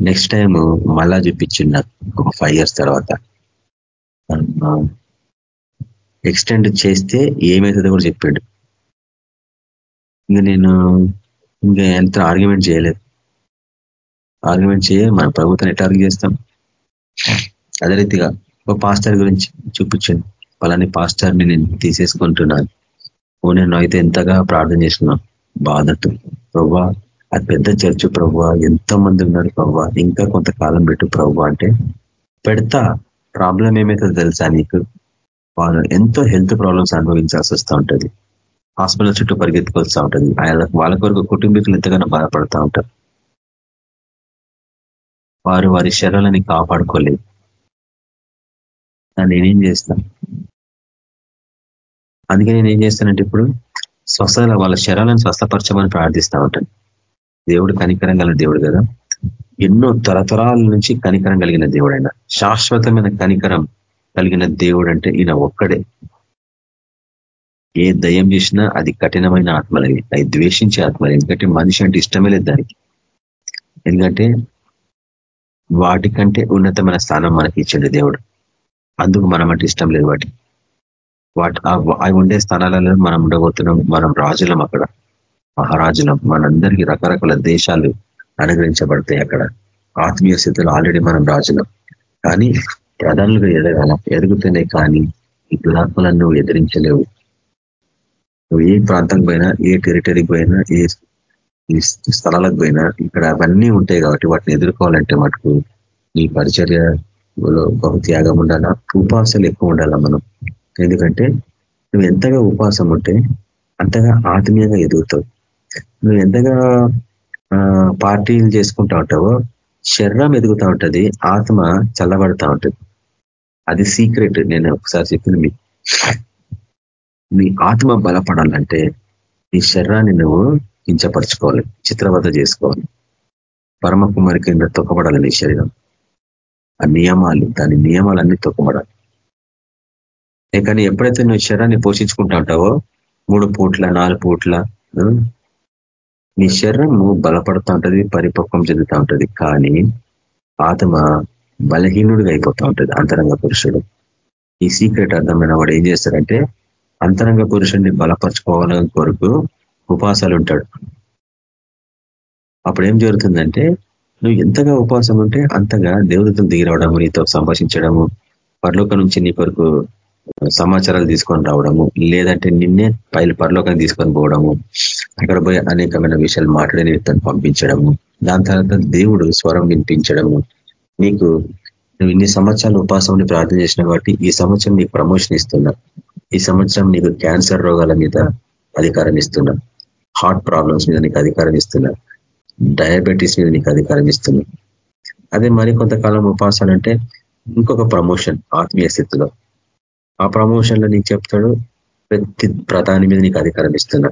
నెక్స్ట్ టైం మళ్ళా చూపించిండు నాకు ఒక ఫైవ్ ఇయర్స్ తర్వాత. ఎక్స్టెండ్ చేస్తే ఏమవుతుందో కూడా చెప్పాడు. ఇంకా నేను ఇంకా ఎంత ఆర్గ్యుమెంట్ చేయలేదు. ఆర్గ్యుమెంట్ చేయ మన ప్రభుత్వం ఎట్లా ఆర్గ్యూ చేస్తాం? అదే రీతిగా ఒక పాస్టర్ గురించి చూపించండి పలాని పాస్టర్ని నేను తీసేసుకుంటున్నాను. ఓ నేను అయితే ఎంతగా ప్రార్థన చేసినా బాధతో. ప్రభా అది పెద్ద చర్చ్ ప్రభు ఎంతో మంది ఉన్నారు ప్రభు ఇంకా కొంతకాలం పెట్టు ప్రభు అంటే పెడతా ప్రాబ్లం ఏమైతుందో తెలుసా నీకు? వాళ్ళు ఎంతో హెల్త్ ప్రాబ్లమ్స్ అనుభవించాల్సి వస్తూ ఉంటుంది. హాస్పిటల్ చుట్టూ పరిగెత్తుకొస్తూ ఉంటుంది. వాళ్ళ కొరకు కుటుంబీకులు ఎంతగానో బాధపడుతూ ఉంటారు. వారు వారి శరీరాలని కాపాడుకోలేదు. నేనేం చేస్తాను అందుకే నేను ఏం చేస్తానంటే ఇప్పుడు స్వస్థల వాళ్ళ శరీరాలను స్వస్థపరచమని ప్రార్థిస్తూ ఉంటాను. దేవుడు కనికరం కలిగిన దేవుడు కదా? ఎన్నో తరతరాల నుంచి కనికరం కలిగిన దేవుడైనా శాశ్వతమైన కనికరం కలిగిన దేవుడు అంటే ఈయన ఒక్కడే. ఏ దయం చేసినా అది కఠినమైన ఆత్మలవి అది ద్వేషించే ఆత్మలు ఎందుకంటే మనిషి అంటే ఇష్టమే లేదు దానికి. ఎందుకంటే వాటికంటే ఉన్నతమైన స్థానం మనకి ఇచ్చిండు దేవుడు. అందుకు మనం అంటే ఇష్టం లేదు వాటి వాటి అవి ఉండే స్థానాలలో మనం ఉండబోతున్నాం. మనం రాజులం అక్కడ. మహారాజులం మనందరికీ రకరకాల దేశాలు అనుగ్రహించబడతాయి అక్కడ. ఆత్మీయ స్థితిలో ఆల్రెడీ మనం రాజులం. కానీ ప్రధానులుగా ఎదగాల ఎదుగుతూనే కానీ ఈ దురాత్మలను ఎదిరించలేవు. నువ్వు ఏ ప్రాంతంకి పోయినా ఏ టెరిటరీకి పోయినా ఏ స్థలాలకు పోయినా ఇక్కడ అవన్నీ ఉంటాయి కాబట్టి వాటిని ఎదుర్కోవాలంటే మటుకు నీ పరిచర్యలో బహు త్యాగం ఉండాలా? ఉపాసాలు ఎక్కువ ఉండాలా మనం? ఎందుకంటే నువ్వు ఎంతగా ఉపాసం ఉంటే అంతగా ఆత్మీయంగా ఎదుగుతావు. నువ్వు ఎంతగా పార్టీలు చేసుకుంటా ఉంటావో శరీరం ఎదుగుతూ ఉంటది ఆత్మ చల్లబడతా ఉంటుంది. అది సీక్రెట్ నేను ఒకసారి చెప్పింది మీ మీ ఆత్మ బలపడాలంటే నీ శరీరాన్ని నువ్వు కించపరచుకోవాలి చిత్రవత చేసుకోవాలి. పరమ కుమారి కింద తొక్కబడాలి నీ శరీరం. ఆ నియమాలు దాని నియమాలన్నీ తొక్కబడాలి. కానీ ఎప్పుడైతే నువ్వు శరీరాన్ని పోషించుకుంటా ఉంటావో మూడు పూట్ల నాలుగు పూట్ల నీ శరీరము బలపడుతూ ఉంటుంది పరిపక్వం చెందుతూ ఉంటుంది కానీ ఆత్మ బలహీనుడిగా అయిపోతూ ఉంటుంది అంతరంగ పురుషుడు. ఈ సీక్రెట్ అర్థమైన వాడు ఏం చేస్తారంటే అంతరంగ పురుషుడిని బలపరచుకోవాలని కొరకు ఉపాసాలు ఉంటాడు. అప్పుడు ఏం జరుగుతుందంటే నువ్వు ఎంతగా ఉపాసం ఉంటే అంతగా దేవతలు దిగిరవడము నీతో సంభాషించడము పరలోక నుంచి నీ కొరకు సమాచారాలు తీసుకొని రావడము లేదంటే నిన్నే పైలు పరలోకానికి తీసుకొని పోవడము అక్కడ పోయి అనేకమైన విషయాలు మాట్లాడే నిమిత్తం పంపించడము దాని తర్వాత దేవుడు స్వరం వినిపించడము. నీకు నువ్వు ఇన్ని సంవత్సరాలు ఉపాసం ప్రార్థన చేసిన కాబట్టి ఈ సంవత్సరం నీకు ప్రమోషన్ ఇస్తున్నా. ఈ సంవత్సరం నీకు క్యాన్సర్ రోగాల మీద అధికారం ఇస్తున్నా. హార్ట్ ప్రాబ్లమ్స్ మీద నీకు అధికారం ఇస్తున్నా. డయాబెటీస్ మీద నీకు అధికారం ఇస్తున్నా. అదే మరి కొంతకాలం ఉపాసాలంటే ఇంకొక ప్రమోషన్ ఆత్మీయ స్థితిలో. ఆ ప్రమోషన్లో నీకు చెప్తాడు ప్రతి ప్రధాని మీద నీకు అధికారం ఇస్తున్నా.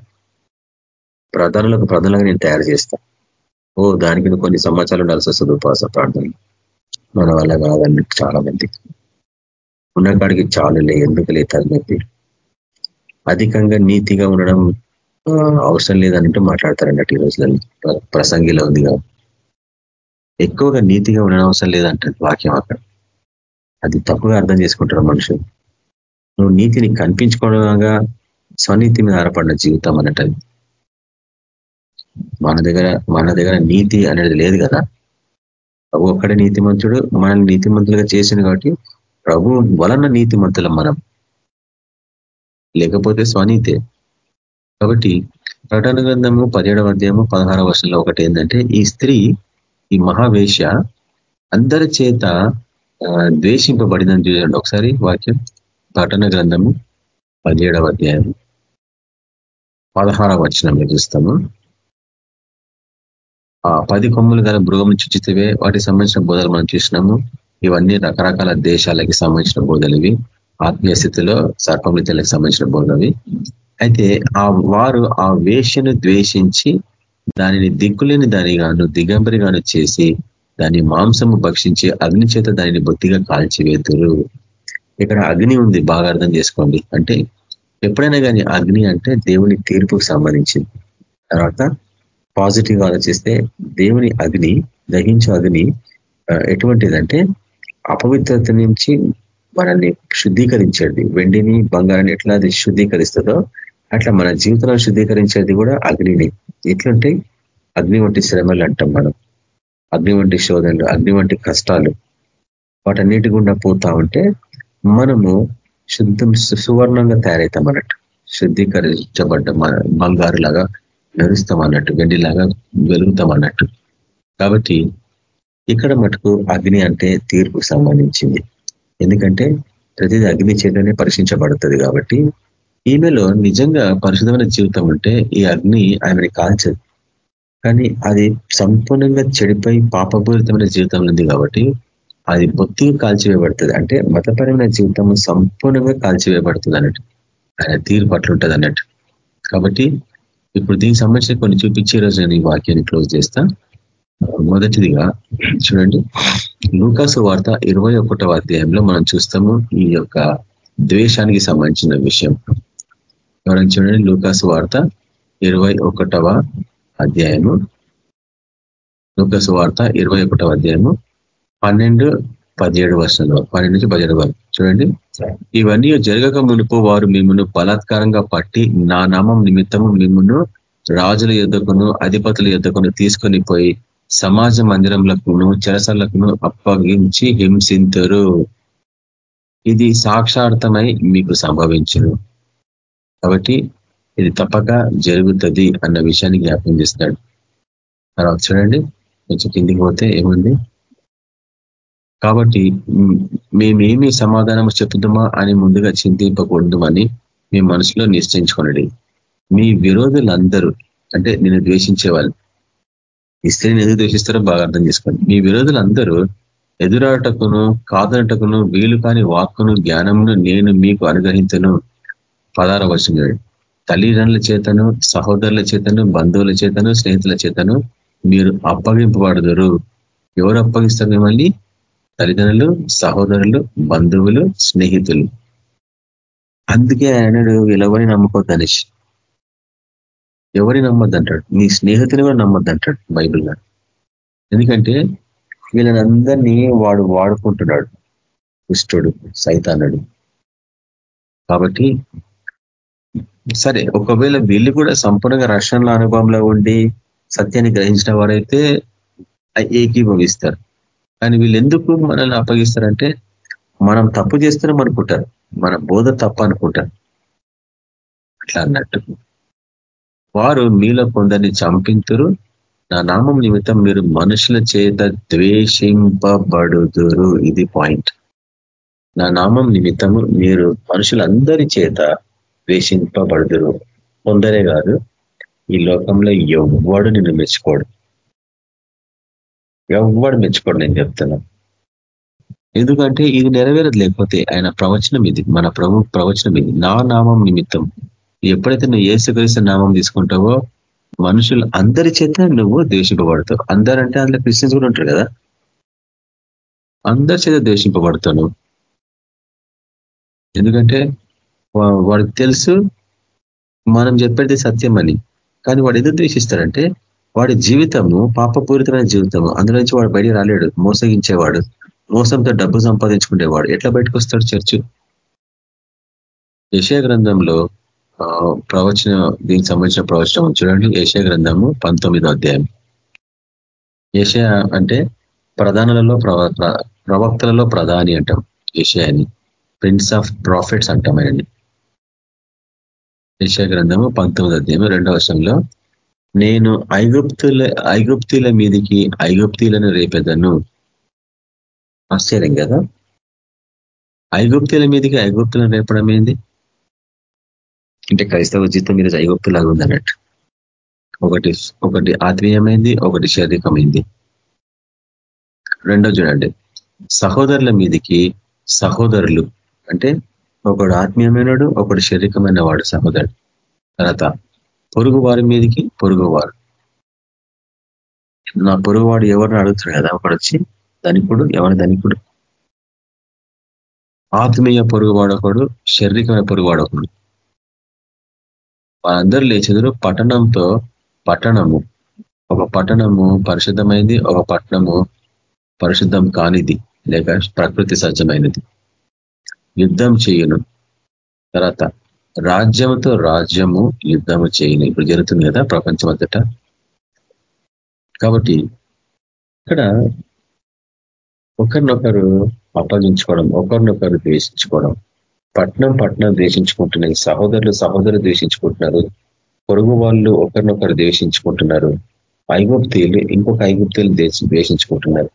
ప్రధానులకు ప్రధానంగా నేను తయారు చేస్తా. ఓ దానికి కొన్ని సంవత్సరాలు ఉండాల్సి వస్తుంది ఉపవాస ప్రార్థన. మన వల్ల కాదని చాలా మంది ఉన్నకాడికి చాలులే ఎందుకు లేదు అధికంగా నీతిగా ఉండడం అవసరం లేదన్నట్టు మాట్లాడతారన్నట్టు ఈ రోజులలో ప్రసంగిలో ఉంది ఎక్కువగా నీతిగా ఉండడం అవసరం లేదంటే వాక్యం అక్కడ. అది తప్పుగా అర్థం చేసుకుంటారు మనుషులు. నువ్వు నీతిని కనిపించుకోవడంగా స్వనీతి మీద ఆధారపడిన జీవితం అన్నట్టు మన దగ్గర మన దగ్గర నీతి అనేది లేదు కదా. ప్రభు ఒక్కడే నీతిమంతుడు మనల్ని నీతిమంతులుగా చేసింది కాబట్టి ప్రభు వలన నీతిమంతులం మనం. లేకపోతే స్వనీతే. కాబట్టి ప్రకటన గ్రంథము పదిహేడవ అధ్యాయము పదహారవ వర్షంలో ఒకటి ఏంటంటే ఈ స్త్రీ ఈ మహావేష అందరి చేత ద్వేషింపబడిందని చూడండి. ఒకసారి వాక్యం. ప్రకటన గ్రంథము పదిహేడవ అధ్యాయం పదహారవ వచనంలో చూస్తాము. ఆ పది కొమ్ములు గల మృగం చుచ్చితివే వాటికి సంబంధించిన బోధలు మనం చూసినాము. ఇవన్నీ రకరకాల దేశాలకి సంబంధించిన బోధలు ఇవి ఆత్మీయ స్థితిలో సర్పమితలకు సంబంధించిన బోధవి అయితే ఆ వారు ఆ వేషను ద్వేషించి దానిని దిక్కులేని దానిగాను దిగంబరిగాను చేసి దాని మాంసము భక్షించి అగ్ని చేత దానిని బొత్తిగా కాల్చివేతురు. ఇక్కడ అగ్ని ఉంది బాగా అర్థం చేసుకోండి. అంటే ఎప్పుడైనా కానీ అగ్ని అంటే దేవుని తీర్పుకు సంబంధించింది. తర్వాత పాజిటివ్ ఆలోచిస్తే దేవుని అగ్ని దహించు అగ్ని ఎటువంటిదంటే అపవిత్రత నుంచి మనల్ని శుద్ధీకరించేది. వెండిని బంగారాన్ని ఎట్లా అది శుద్ధీకరిస్తుందో అట్లా మన జీవితంలో శుద్ధీకరించేది కూడా అగ్నిని. ఎట్లుంటే అగ్ని వంటి శ్రమలు అంటాం మనం. అగ్ని వంటి శోధనలు అగ్ని వంటి కష్టాలు వాటన్నిటి గుండా పోతా ఉంటే మనము శుద్ధం సువర్ణంగా తయారవుతాం అన్నట్టు. శుద్ధీకరించబడ్డ బంగారు లాగా మెరుస్తాం అన్నట్టు వెండిలాగా వెలుగుతాం అన్నట్టు. కాబట్టి ఇక్కడ మటుకు అగ్ని అంటే తీర్పు సంబంధించింది. ఎందుకంటే ప్రతిదీ అగ్ని చేతనే పరీక్షించబడుతుంది కాబట్టి ఈమెలో నిజంగా పరిశుధమైన జీవితం ఉంటే ఈ అగ్ని ఆమెని కాల్చదు. కానీ అది సంపూర్ణంగా చెడిపోయి పాపపూరితమైన జీవితం ఉంది కాబట్టి అది బొత్తిగా కాల్చివేయబడుతుంది. అంటే మతపరమైన జీవితం సంపూర్ణంగా కాల్చివేయబడుతుంది అన్నట్టు. ఆయన తీరు అట్లుంటుంది అన్నట్టు. కాబట్టి ఇప్పుడు దీనికి సంబంధించిన కొన్ని చూపించే రోజు నేను ఈ వాక్యాన్ని క్లోజ్ చేస్తా. మొదటిదిగా చూడండి. లూకాసు వార్త ఇరవై ఒకటవ అధ్యాయంలో మనం చూస్తాము ఈ యొక్క ద్వేషానికి సంబంధించిన విషయం. ఎవరైనా చూడండి లూకాసు వార్త ఇరవై ఒకటవ అధ్యాయము. లూకాసు వార్త ఇరవై ఒకటవ అధ్యాయము. పన్నెండు పదిహేడు వర్షంలో పన్నెండు నుంచి పదిహేడు వరకు. చూడండి. ఇవన్నీ జరగక మునుపు వారు మిమ్మల్ని బలాత్కారంగా పట్టి నా నామం నిమిత్తము మిమ్మల్ని రాజుల యుద్ధకును అధిపతుల ఎద్దకును తీసుకొని పోయి సమాజ మందిరంలకును చెరసలకును అప్పగించి హింసింతరు. ఇది సాక్షార్థమై మీకు సంభవించను. కాబట్టి ఇది తప్పక జరుగుతుంది అన్న విషయాన్ని జ్ఞాపకం చేస్తాడు తర్వాత చూడండి. కొంచెం కిందికి పోతే ఏముంది? కాబట్టి మేమేమి సమాధానం చెప్పుదామా అని ముందుగా చింతింపకూడదు అని మీ మనసులో నిశ్చయించుకోండి మీ విరోధులందరూ అంటే నేను ద్వేషించే వాళ్ళు స్త్రీని ఎందుకు ద్వేషిస్తారో బాగా అర్థం చేసుకోండి. మీ విరోధులందరూ ఎదురాటకును కాదనటకును వీలు కాని వాక్కును జ్ఞానమును నేను మీకు అనుగ్రహించను. పదార వచ్చిన తల్లిదండ్రుల చేతను సహోదరుల చేతను బంధువుల చేతను స్నేహితుల చేతను మీరు అప్పగింపబడదురు. ఎవరు అప్పగిస్తారు మిమ్మల్ని? తల్లిదండ్రులు సహోదరులు బంధువులు స్నేహితులు. అందుకే ఆయనడు విలువని నమ్ముకోద్దనేసి ఎవరి నమ్మొద్దంటాడు? నీ స్నేహితుని కూడా నమ్మొద్దంటాడు బైబిల్ ఎందుకంటే వీళ్ళనందరినీ వాడు వాడుకుంటున్నాడు దుష్టుడు సైతానుడు. కాబట్టి సరే ఒకవేళ వీళ్ళు కూడా సంపూర్ణంగా రక్షణల అనుభవంలో ఉండి సత్యాన్ని గ్రహించిన వారైతే ఏకీభవిస్తారు. కానీ వీళ్ళు ఎందుకు మనల్ని అప్పగిస్తారంటే మనం తప్పు చేస్తున్నాం అనుకుంటారు. మన బోధ తప్ప అనుకుంటారు. అట్లా అన్నట్టు. వారు మీలో కొందరిని చంపింతురు. నా నామం నిమిత్తం మీరు మనుషుల చేత ద్వేషింపబడుదురు. ఇది పాయింట్. నా నామం నిమిత్తము మీరు మనుషులందరి చేత ద్వేషింపబడుదురు. కొందరే కాదు ఈ లోకంలో ఎవ్వడు నిన్ను మెచ్చుకోడు. ఎవ్వడు మెచ్చుకోడు నేను చెప్తున్నా. ఎందుకంటే ఇది నెరవేరదు లేకపోతే ఆయన ప్రవచనం ఇది మన ప్రభు ప్రవచనం ఇది. నా నామం నిమిత్తం ఎప్పుడైతే నువ్వు ఏసుక్రీస్తు నామం తీసుకుంటావో మనుషులు అందరి చేత నువ్వు ద్వేషింపబడతావు. అందరంటే అందులో క్రిస్టియన్స్ కూడా ఉంటారు కదా? అందరి చేత ద్వేషింపబడతావు ఎందుకంటే వాడికి తెలుసు మనం చెప్పేది సత్యం అని. కానీ వాడు ఎందుకు ద్వేషిస్తారంటే వాడి జీవితము పాపపూరితమైన జీవితము. అందులో నుంచి వాడు బయట రాలేడు. మోసగించేవాడు. మోసంతో డబ్బు సంపాదించుకునేవాడు ఎట్లా బయటకు వస్తాడు చర్చు? యశయ గ్రంథంలో ప్రవచన దీనికి సంబంధించిన ప్రవచనం చూడండి. ఏషియా గ్రంథము పంతొమ్మిదో అధ్యాయం. ఏషియా అంటే ప్రధానులలో ప్రవక్తలలో ప్రధాని అంటాం ఏషియాని. ప్రిన్స్ ఆఫ్ ప్రాఫిట్స్ అంటాం ఆయనని. ఏషియా గ్రంథము పంతొమ్మిది అధ్యాయం రెండవ వర్షంలో నేను ఐగుప్తుల ఐగుప్తుల మీదికి ఐగుప్తీలను రేపెదను. ఆశ్చర్యం కదా? ఐగుప్తుల మీదికి ఐగుప్తులను రేపడం ఏంది? అంటే క్రైస్తవ జీతం మీద ఐగుప్తులాగా ఉందన్నట్టు. ఒకటి ఒకటి ఆత్మీయమైంది ఒకటి శారీరకమైంది. రెండో చూడండి. సహోదరుల మీదికి సహోదరులు. అంటే ఒకడు ఆత్మీయమైనడు ఒకడు శారీరకమైన వాడు సహోదరుడు. తర్వాత పొరుగు వారి మీదకి పొరుగువారు. నా పొరుగువాడు ఎవరిని అడుగుతున్నాడు కదా? ఒకడు వచ్చి ధనికుడు ఎవరి ధనికుడు? ఆత్మీయ పొరుగువాడొకడు శారీరకమైన పొరుగువాడు ఒకడు. వాళ్ళందరూ లేచెదురు పట్టణంతో పట్టణము. ఒక పట్టణము పరిశుద్ధమైంది ఒక పట్టణము పరిశుద్ధం కానిది లేక ప్రకృతి సజ్జమైనది యుద్ధం చేయను. తర్వాత రాజ్యముతో రాజ్యము యుద్ధము చేయని. ఇప్పుడు జరుగుతుంది కదా ప్రపంచం అంతటా కాబట్టి ఇక్కడ ఒకరినొకరు అప్పగించుకోవడం ఒకరినొకరు ద్వేషించుకోవడం పట్నం పట్నం ద్వేషించుకుంటున్నాయి సహోదరులు సహోదరులు ద్వేషించుకుంటున్నారు పొరుగు వాళ్ళు ఒకరినొకరు ద్వేషించుకుంటున్నారు ఐగుప్తీలు ఇంకొక ఐగుప్తులు ద్వేషించుకుంటున్నారు.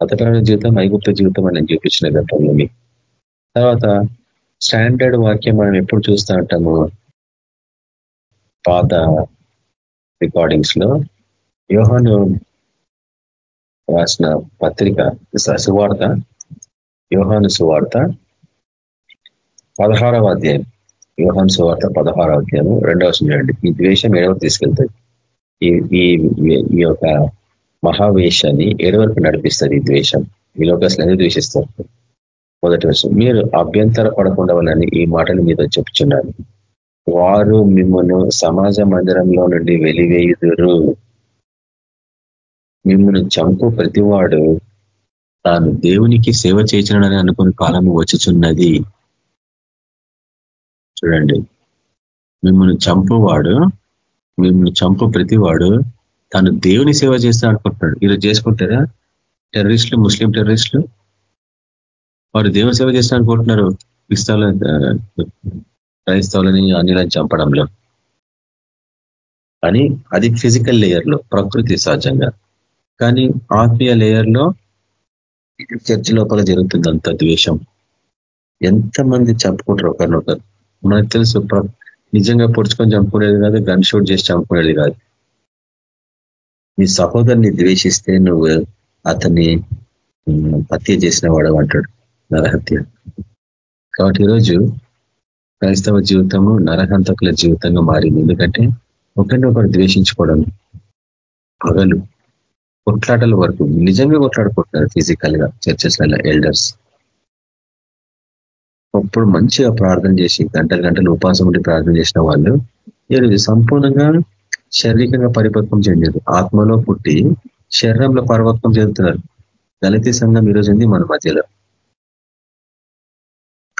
మతపరమైన జీవితం ఐగుప్త జీవితం అని నేను చూపించిన గతంలోని. తర్వాత స్టాండర్డ్ వాక్యం మనం ఎప్పుడు చూస్తూ ఉంటాము? పాత రికార్డింగ్స్లో యోహాను రాసిన పత్రిక సువార్త యోహాను సువార్త పదహారవ అధ్యాయం. యోహన్ సువార్త పదహారవ అధ్యాయం రెండవ చూడండి. ఈ ద్వేషం ఏడవ తీసుకెళ్తుంది. ఈ ఈ యొక్క మహావేశాన్ని ఏడవరకు నడిపిస్తుంది ఈ ద్వేషం. ఈ లోకస్లని ద్వేషిస్తారు? మొదటి వర్షం మీరు అభ్యంతర పడకుండా ఈ మాటలు మీద చెప్తున్నాను వారు మిమ్మల్ని సమాజ మందిరంలో నుండి వెలివేయుదురు. మిమ్మల్ని చంపు ప్రతివాడు తాను దేవునికి సేవ చేసినాడని అనుకుని కాలము వచ్చుచున్నది. చూడండి. మిమ్మల్ని చంపువాడు మిమ్మల్ని చంపు ప్రతివాడు తను దేవుని సేవ చేస్తా అనుకుంటున్నాడు. ఈరోజు చేసుకుంటారా? టెర్రరిస్టులు ముస్లిం టెర్రరిస్టులు? వారు దేవసేవ సేవ చేస్తా అనుకుంటున్నారు. క్రిస్తవుల క్రైస్తవులని అన్నిలని చంపడంలో. అని అది ఫిజికల్ లేయర్లో ప్రకృతి సహజంగా. కానీ ఆత్మీయ లేయర్లో చర్చ లోపల జరుగుతుంది అంత ద్వేషం. ఎంతమంది చంపుకుంటారు ఒకరినొకరు మనకు తెలుసు నిజంగా పొడుచుకొని చంపుకునేది కాదు గన్ షూట్ చేసి చంపుకునేది కాదు. నీ సహోదరుని ద్వేషిస్తే నువ్వు అతన్ని హత్య చేసిన వాడు అంటాడు. నరహత్య. కాబట్టి ఈరోజు క్రైస్తవ జీవితము నరహంతకుల జీవితంగా మారింది. ఎందుకంటే ఒకరిని ఒకరు ద్వేషించుకోవడం పగలు కొట్లాటల వరకు నిజంగా కొట్లాడుకుంటున్నారు ఫిజికల్గా చర్చెస్లలో ఎల్డర్స్ అప్పుడు మంచిగా ప్రార్థన చేసి గంటలు గంటలు ఉపాసం ఉండి ప్రార్థన చేసిన వాళ్ళు ఈరోజు సంపూర్ణంగా శారీరకంగా పరిపక్వం చెందారు. ఆత్మలో పుట్టి శరీరంలో పరిపక్వం చెందుతున్నారు. దళిత సంఘం ఈరోజు ఉంది మన మధ్యలో.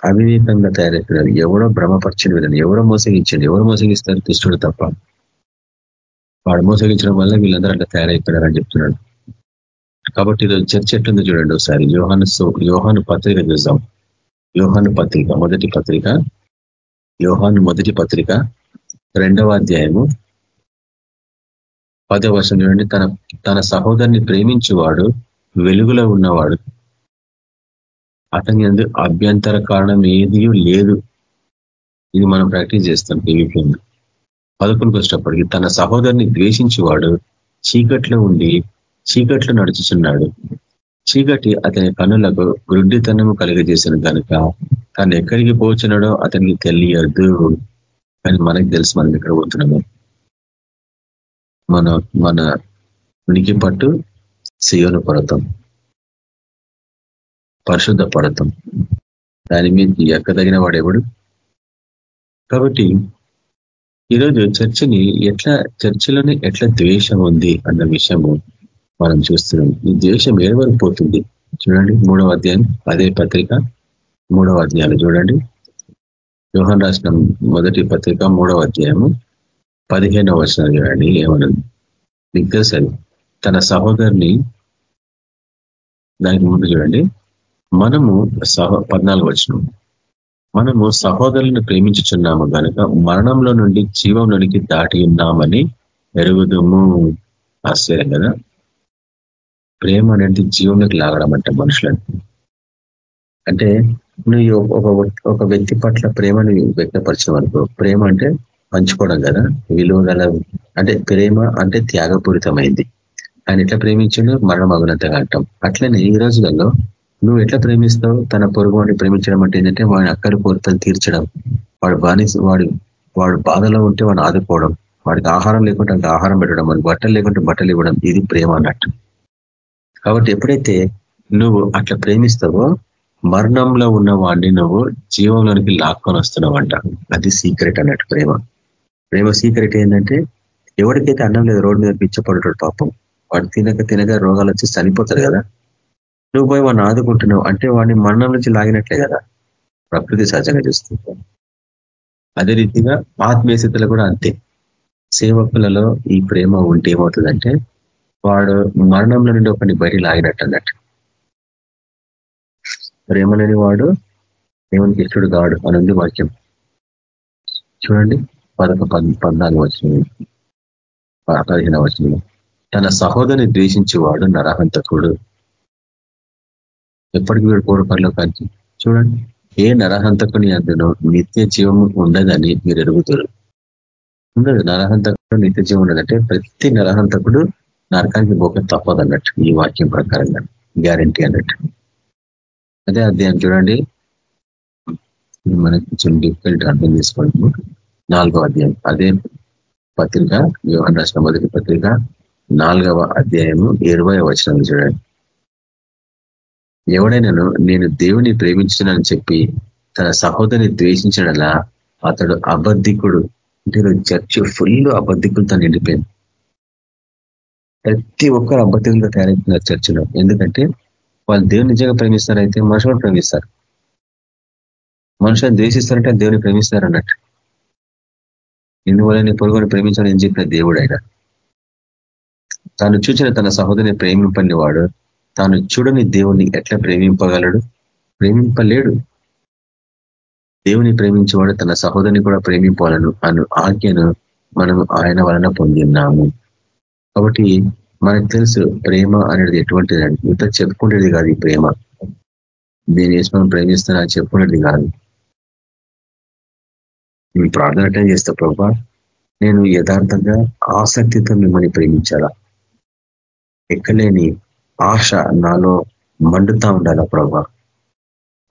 అవివేకంగా తయారవుతున్నారు ఎవరో భ్రమపరిచిన విధానం ఎవరో మోసగించండి ఎవరు మోసగిస్తారు? దుష్టుడు తప్ప. వాడు మోసగించడం వల్ల వీళ్ళందరూ అట్లా తయారైపోయినారని చెప్తున్నాడు. కాబట్టి ఈరోజు చర్చ ఎట్లుందో చూడండి ఒకసారి. యోహాను యోహాను పత్రిక చూద్దాం. యోహాను పత్రిక మొదటి పత్రిక. యోహాను మొదటి పత్రిక రెండవ అధ్యాయము. పదవ వర్షం చూడండి. తన తన సహోదరిని ప్రేమించువాడు వెలుగులో ఉన్నవాడు అతని అందు అభ్యంతర కారణం ఏది లేదు. ఇది మనం ప్రాక్టీస్ చేస్తాం టీవీపీని పదకొండుకు వచ్చినప్పటికీ తన సహోదరిని ద్వేషించేవాడు చీకట్లో ఉండి చీకట్లో నడుచుచున్నాడు. చీకటి అతని కనులకు గుడ్డితనము కలిగజేసిన కనుక తను ఎక్కడికి పోచున్నాడో అతనికి తెలియదు. అని మనకి తెలుసు మనం ఎక్కడ పోతున్నాము. మన మన ఉనికి పట్టు సియోను పడతాం పరిశుద్ధ పడతాం దాని మీద ఎక్కదగిన వాడెవడు? కాబట్టి ఈరోజు చర్చని ఎట్లా చర్చలోనే ఎట్లా ద్వేషం ఉంది అన్న విషయము మనం చూస్తున్నాం. ఈ ద్వేషం ఏ వరకు పోతుంది? చూడండి మూడవ అధ్యాయం అదే పత్రిక మూడవ అధ్యాయాలు చూడండి. వ్యూహన్ రాసిన మొదటి పత్రిక మూడవ అధ్యాయము పదిహేనవ వచనం చూడండి ఏమన్నది? మీకు తెలుసు తన సహోదరిని దానికి ముందు చూడండి. మనము సహ పద్నాలుగు వచ్చిన మనము సహోదరులను ప్రేమించుచున్నాము కనుక మరణంలో నుండి జీవంలోనికి దాటి ఉన్నామని ఎరుగుదము. ఆశ్చర్యం కదా? ప్రేమ అనేది జీవంలోకి లాగడం అంటే మనుషులని. అంటే నువ్వు ఒక ఒక వ్యక్తి పట్ల ప్రేమను వ్యక్తపరచడం అనుకో. ప్రేమ అంటే పంచుకోవడం కదా? విలువ గల అంటే ప్రేమ అంటే త్యాగపూరితమైంది. ఆయన ఎట్లా ప్రేమించిండు? మరణం అగునంతగా అంటాం. అట్లనే ఈ రోజులలో నువ్వు ఎట్లా ప్రేమిస్తావు? తన పొరుగు వాడిని ప్రేమించడం అంటే ఏంటంటే వాడి అక్కడి కోరికలు తీర్చడం. వాడు బాని వాడు వాడు బాధలో ఉంటే వాడిని ఆదుకోవడం. వాడికి ఆహారం లేకుంటే ఆహారం పెట్టడం. వాడికి బట్టలు లేకుంటే బట్టలు ఇవ్వడం. ఇది ప్రేమ అన్నట్టు. కాబట్టి ఎప్పుడైతే నువ్వు అట్లా ప్రేమిస్తావో మరణంలో ఉన్న వాడిని నువ్వు జీవంలోనికి లాక్కొని వస్తున్నావంట. అది సీక్రెట్ అన్నట్టు ప్రేమ. ప్రేమ సీక్రెట్ ఏంటంటే ఎవరికైతే అన్నం లేదు రోడ్డు మీద పిచ్చపడతాడు పాపం వాడు తినక తినక రోగాలు వచ్చి చనిపోతారు కదా. నువ్వు పోయి వాడిని ఆదుకుంటున్నావు? అంటే వాడిని మరణం నుంచి లాగినట్లే కదా. ప్రకృతి సహజంగా చూస్తుంటాను అదే రీతిగా ఆత్మీయస్థితులు కూడా అంతే. సేవకులలో ఈ ప్రేమ ఉంటే ఏమవుతుందంటే వాడు మరణంలో నుండి ఒకరిని బయట లాగినట్టు అన్నట్టు. ప్రేమ లేని వాడు దేవునికి ఇష్టడు కాడు ఉంది వాక్యం. చూడండి పదక పద్నాలుగు వచ్చిన పదిహేను వచ్చిన తన సహోదరిని ద్వేషించేవాడు నరహంతకుడు. ఎప్పటికి వీడు కోరుపరిలో కానీ చూడండి ఏ నరహంతకుని అందులో నిత్య జీవము ఉండదని మీరు ఎరుగుతారు ఉండదు నరహంతకుడు నిత్య జీవం ఉండదంటే ప్రతి నరహంతకుడు నరకానికి పోక తప్పదన్నట్టు ఈ వాక్యం ప్రకారంగా గ్యారంటీ అన్నట్టు. అదే అధ్యాయం చూడండి. మనకి కొంచెం డిఫికల్ట్ అర్థం చేసుకోవడము నాలుగవ అధ్యాయం. అదే పత్రిక వ్యవహార రాసిన మొదటి పత్రిక నాలుగవ అధ్యాయము ఇరవై వచనం చూడండి. ఎవడైనాను నేను దేవుని ప్రేమించున్నానని చెప్పి తన సహోదరిని ద్వేషించడలా అతడు అబద్ధికుడు. అంటే చర్చ్ ఫుల్ అబద్ధికులతో నిండిపోయింది. ప్రతి ఒక్కరు అబద్ధికులతో తయారవుతున్నారు చర్చలో. ఎందుకంటే వాళ్ళు దేవుని నిజంగా ప్రేమిస్తారైతే మనుషులను ప్రేమిస్తారు. మనుషులను ద్వేషిస్తారంటే దేవుని ప్రేమిస్తారు అన్నట్టు. ఇందువల్ల పొరుగుని ప్రేమించాలని చెప్పిన దేవుడు ఆయన తాను చూచిన తన సహోదరిని ప్రేమింపని వాడు తాను చూడని దేవుణ్ణి ఎట్లా ప్రేమింపగలడు? ప్రేమింపలేడు. దేవుని ప్రేమించేవాడు తన సహోదరిని కూడా ప్రేమింపాలను అను ఆజ్ఞను మనం ఆయన వలన పొందిన్నాము. కాబట్టి మనకు తెలుసు ప్రేమ అనేది ఎటువంటిది ఇంత చెప్పుకునేది కాదు ఈ ప్రేమ. నేను వేసి మనం అని చెప్పుకునేది కాదు. నేను ప్రార్థన అటెండ్ చేస్తా ప్రభా. నేను యథార్థంగా ఆసక్తితో మిమ్మల్ని ప్రేమించాలా? ఎక్కలేని ఆశ నాలో మండుతా ఉండాలా ప్రభా?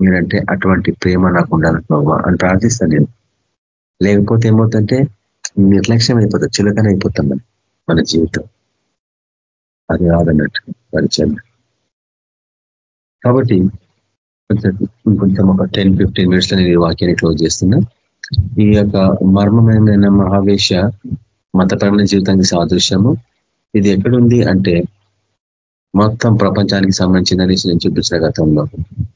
మీరంటే అటువంటి ప్రేమ నాకు ఉండాలి ప్రభా అని ప్రార్థిస్తాను నేను. లేకపోతే ఏమవుతుంటే నిర్లక్ష్యం అయిపోతుంది చిలకన అయిపోతాం మనం మన జీవితం. అది కాదన్నట్టు పరిచయం. కాబట్టి కొంచెం ఒక టెన్ ఫిఫ్టీన్ మినిట్స్ నేను ఈ వాక్యాన్ని క్లోజ్ చేస్తున్నా. ఈ యొక్క మర్మమైన మహావేశ మతపరమైన జీవితానికి సాదృశ్యము. ఇది ఎక్కడుంది అంటే మొత్తం ప్రపంచానికి సంబంధించిన నేను చూపించిన గతంలో.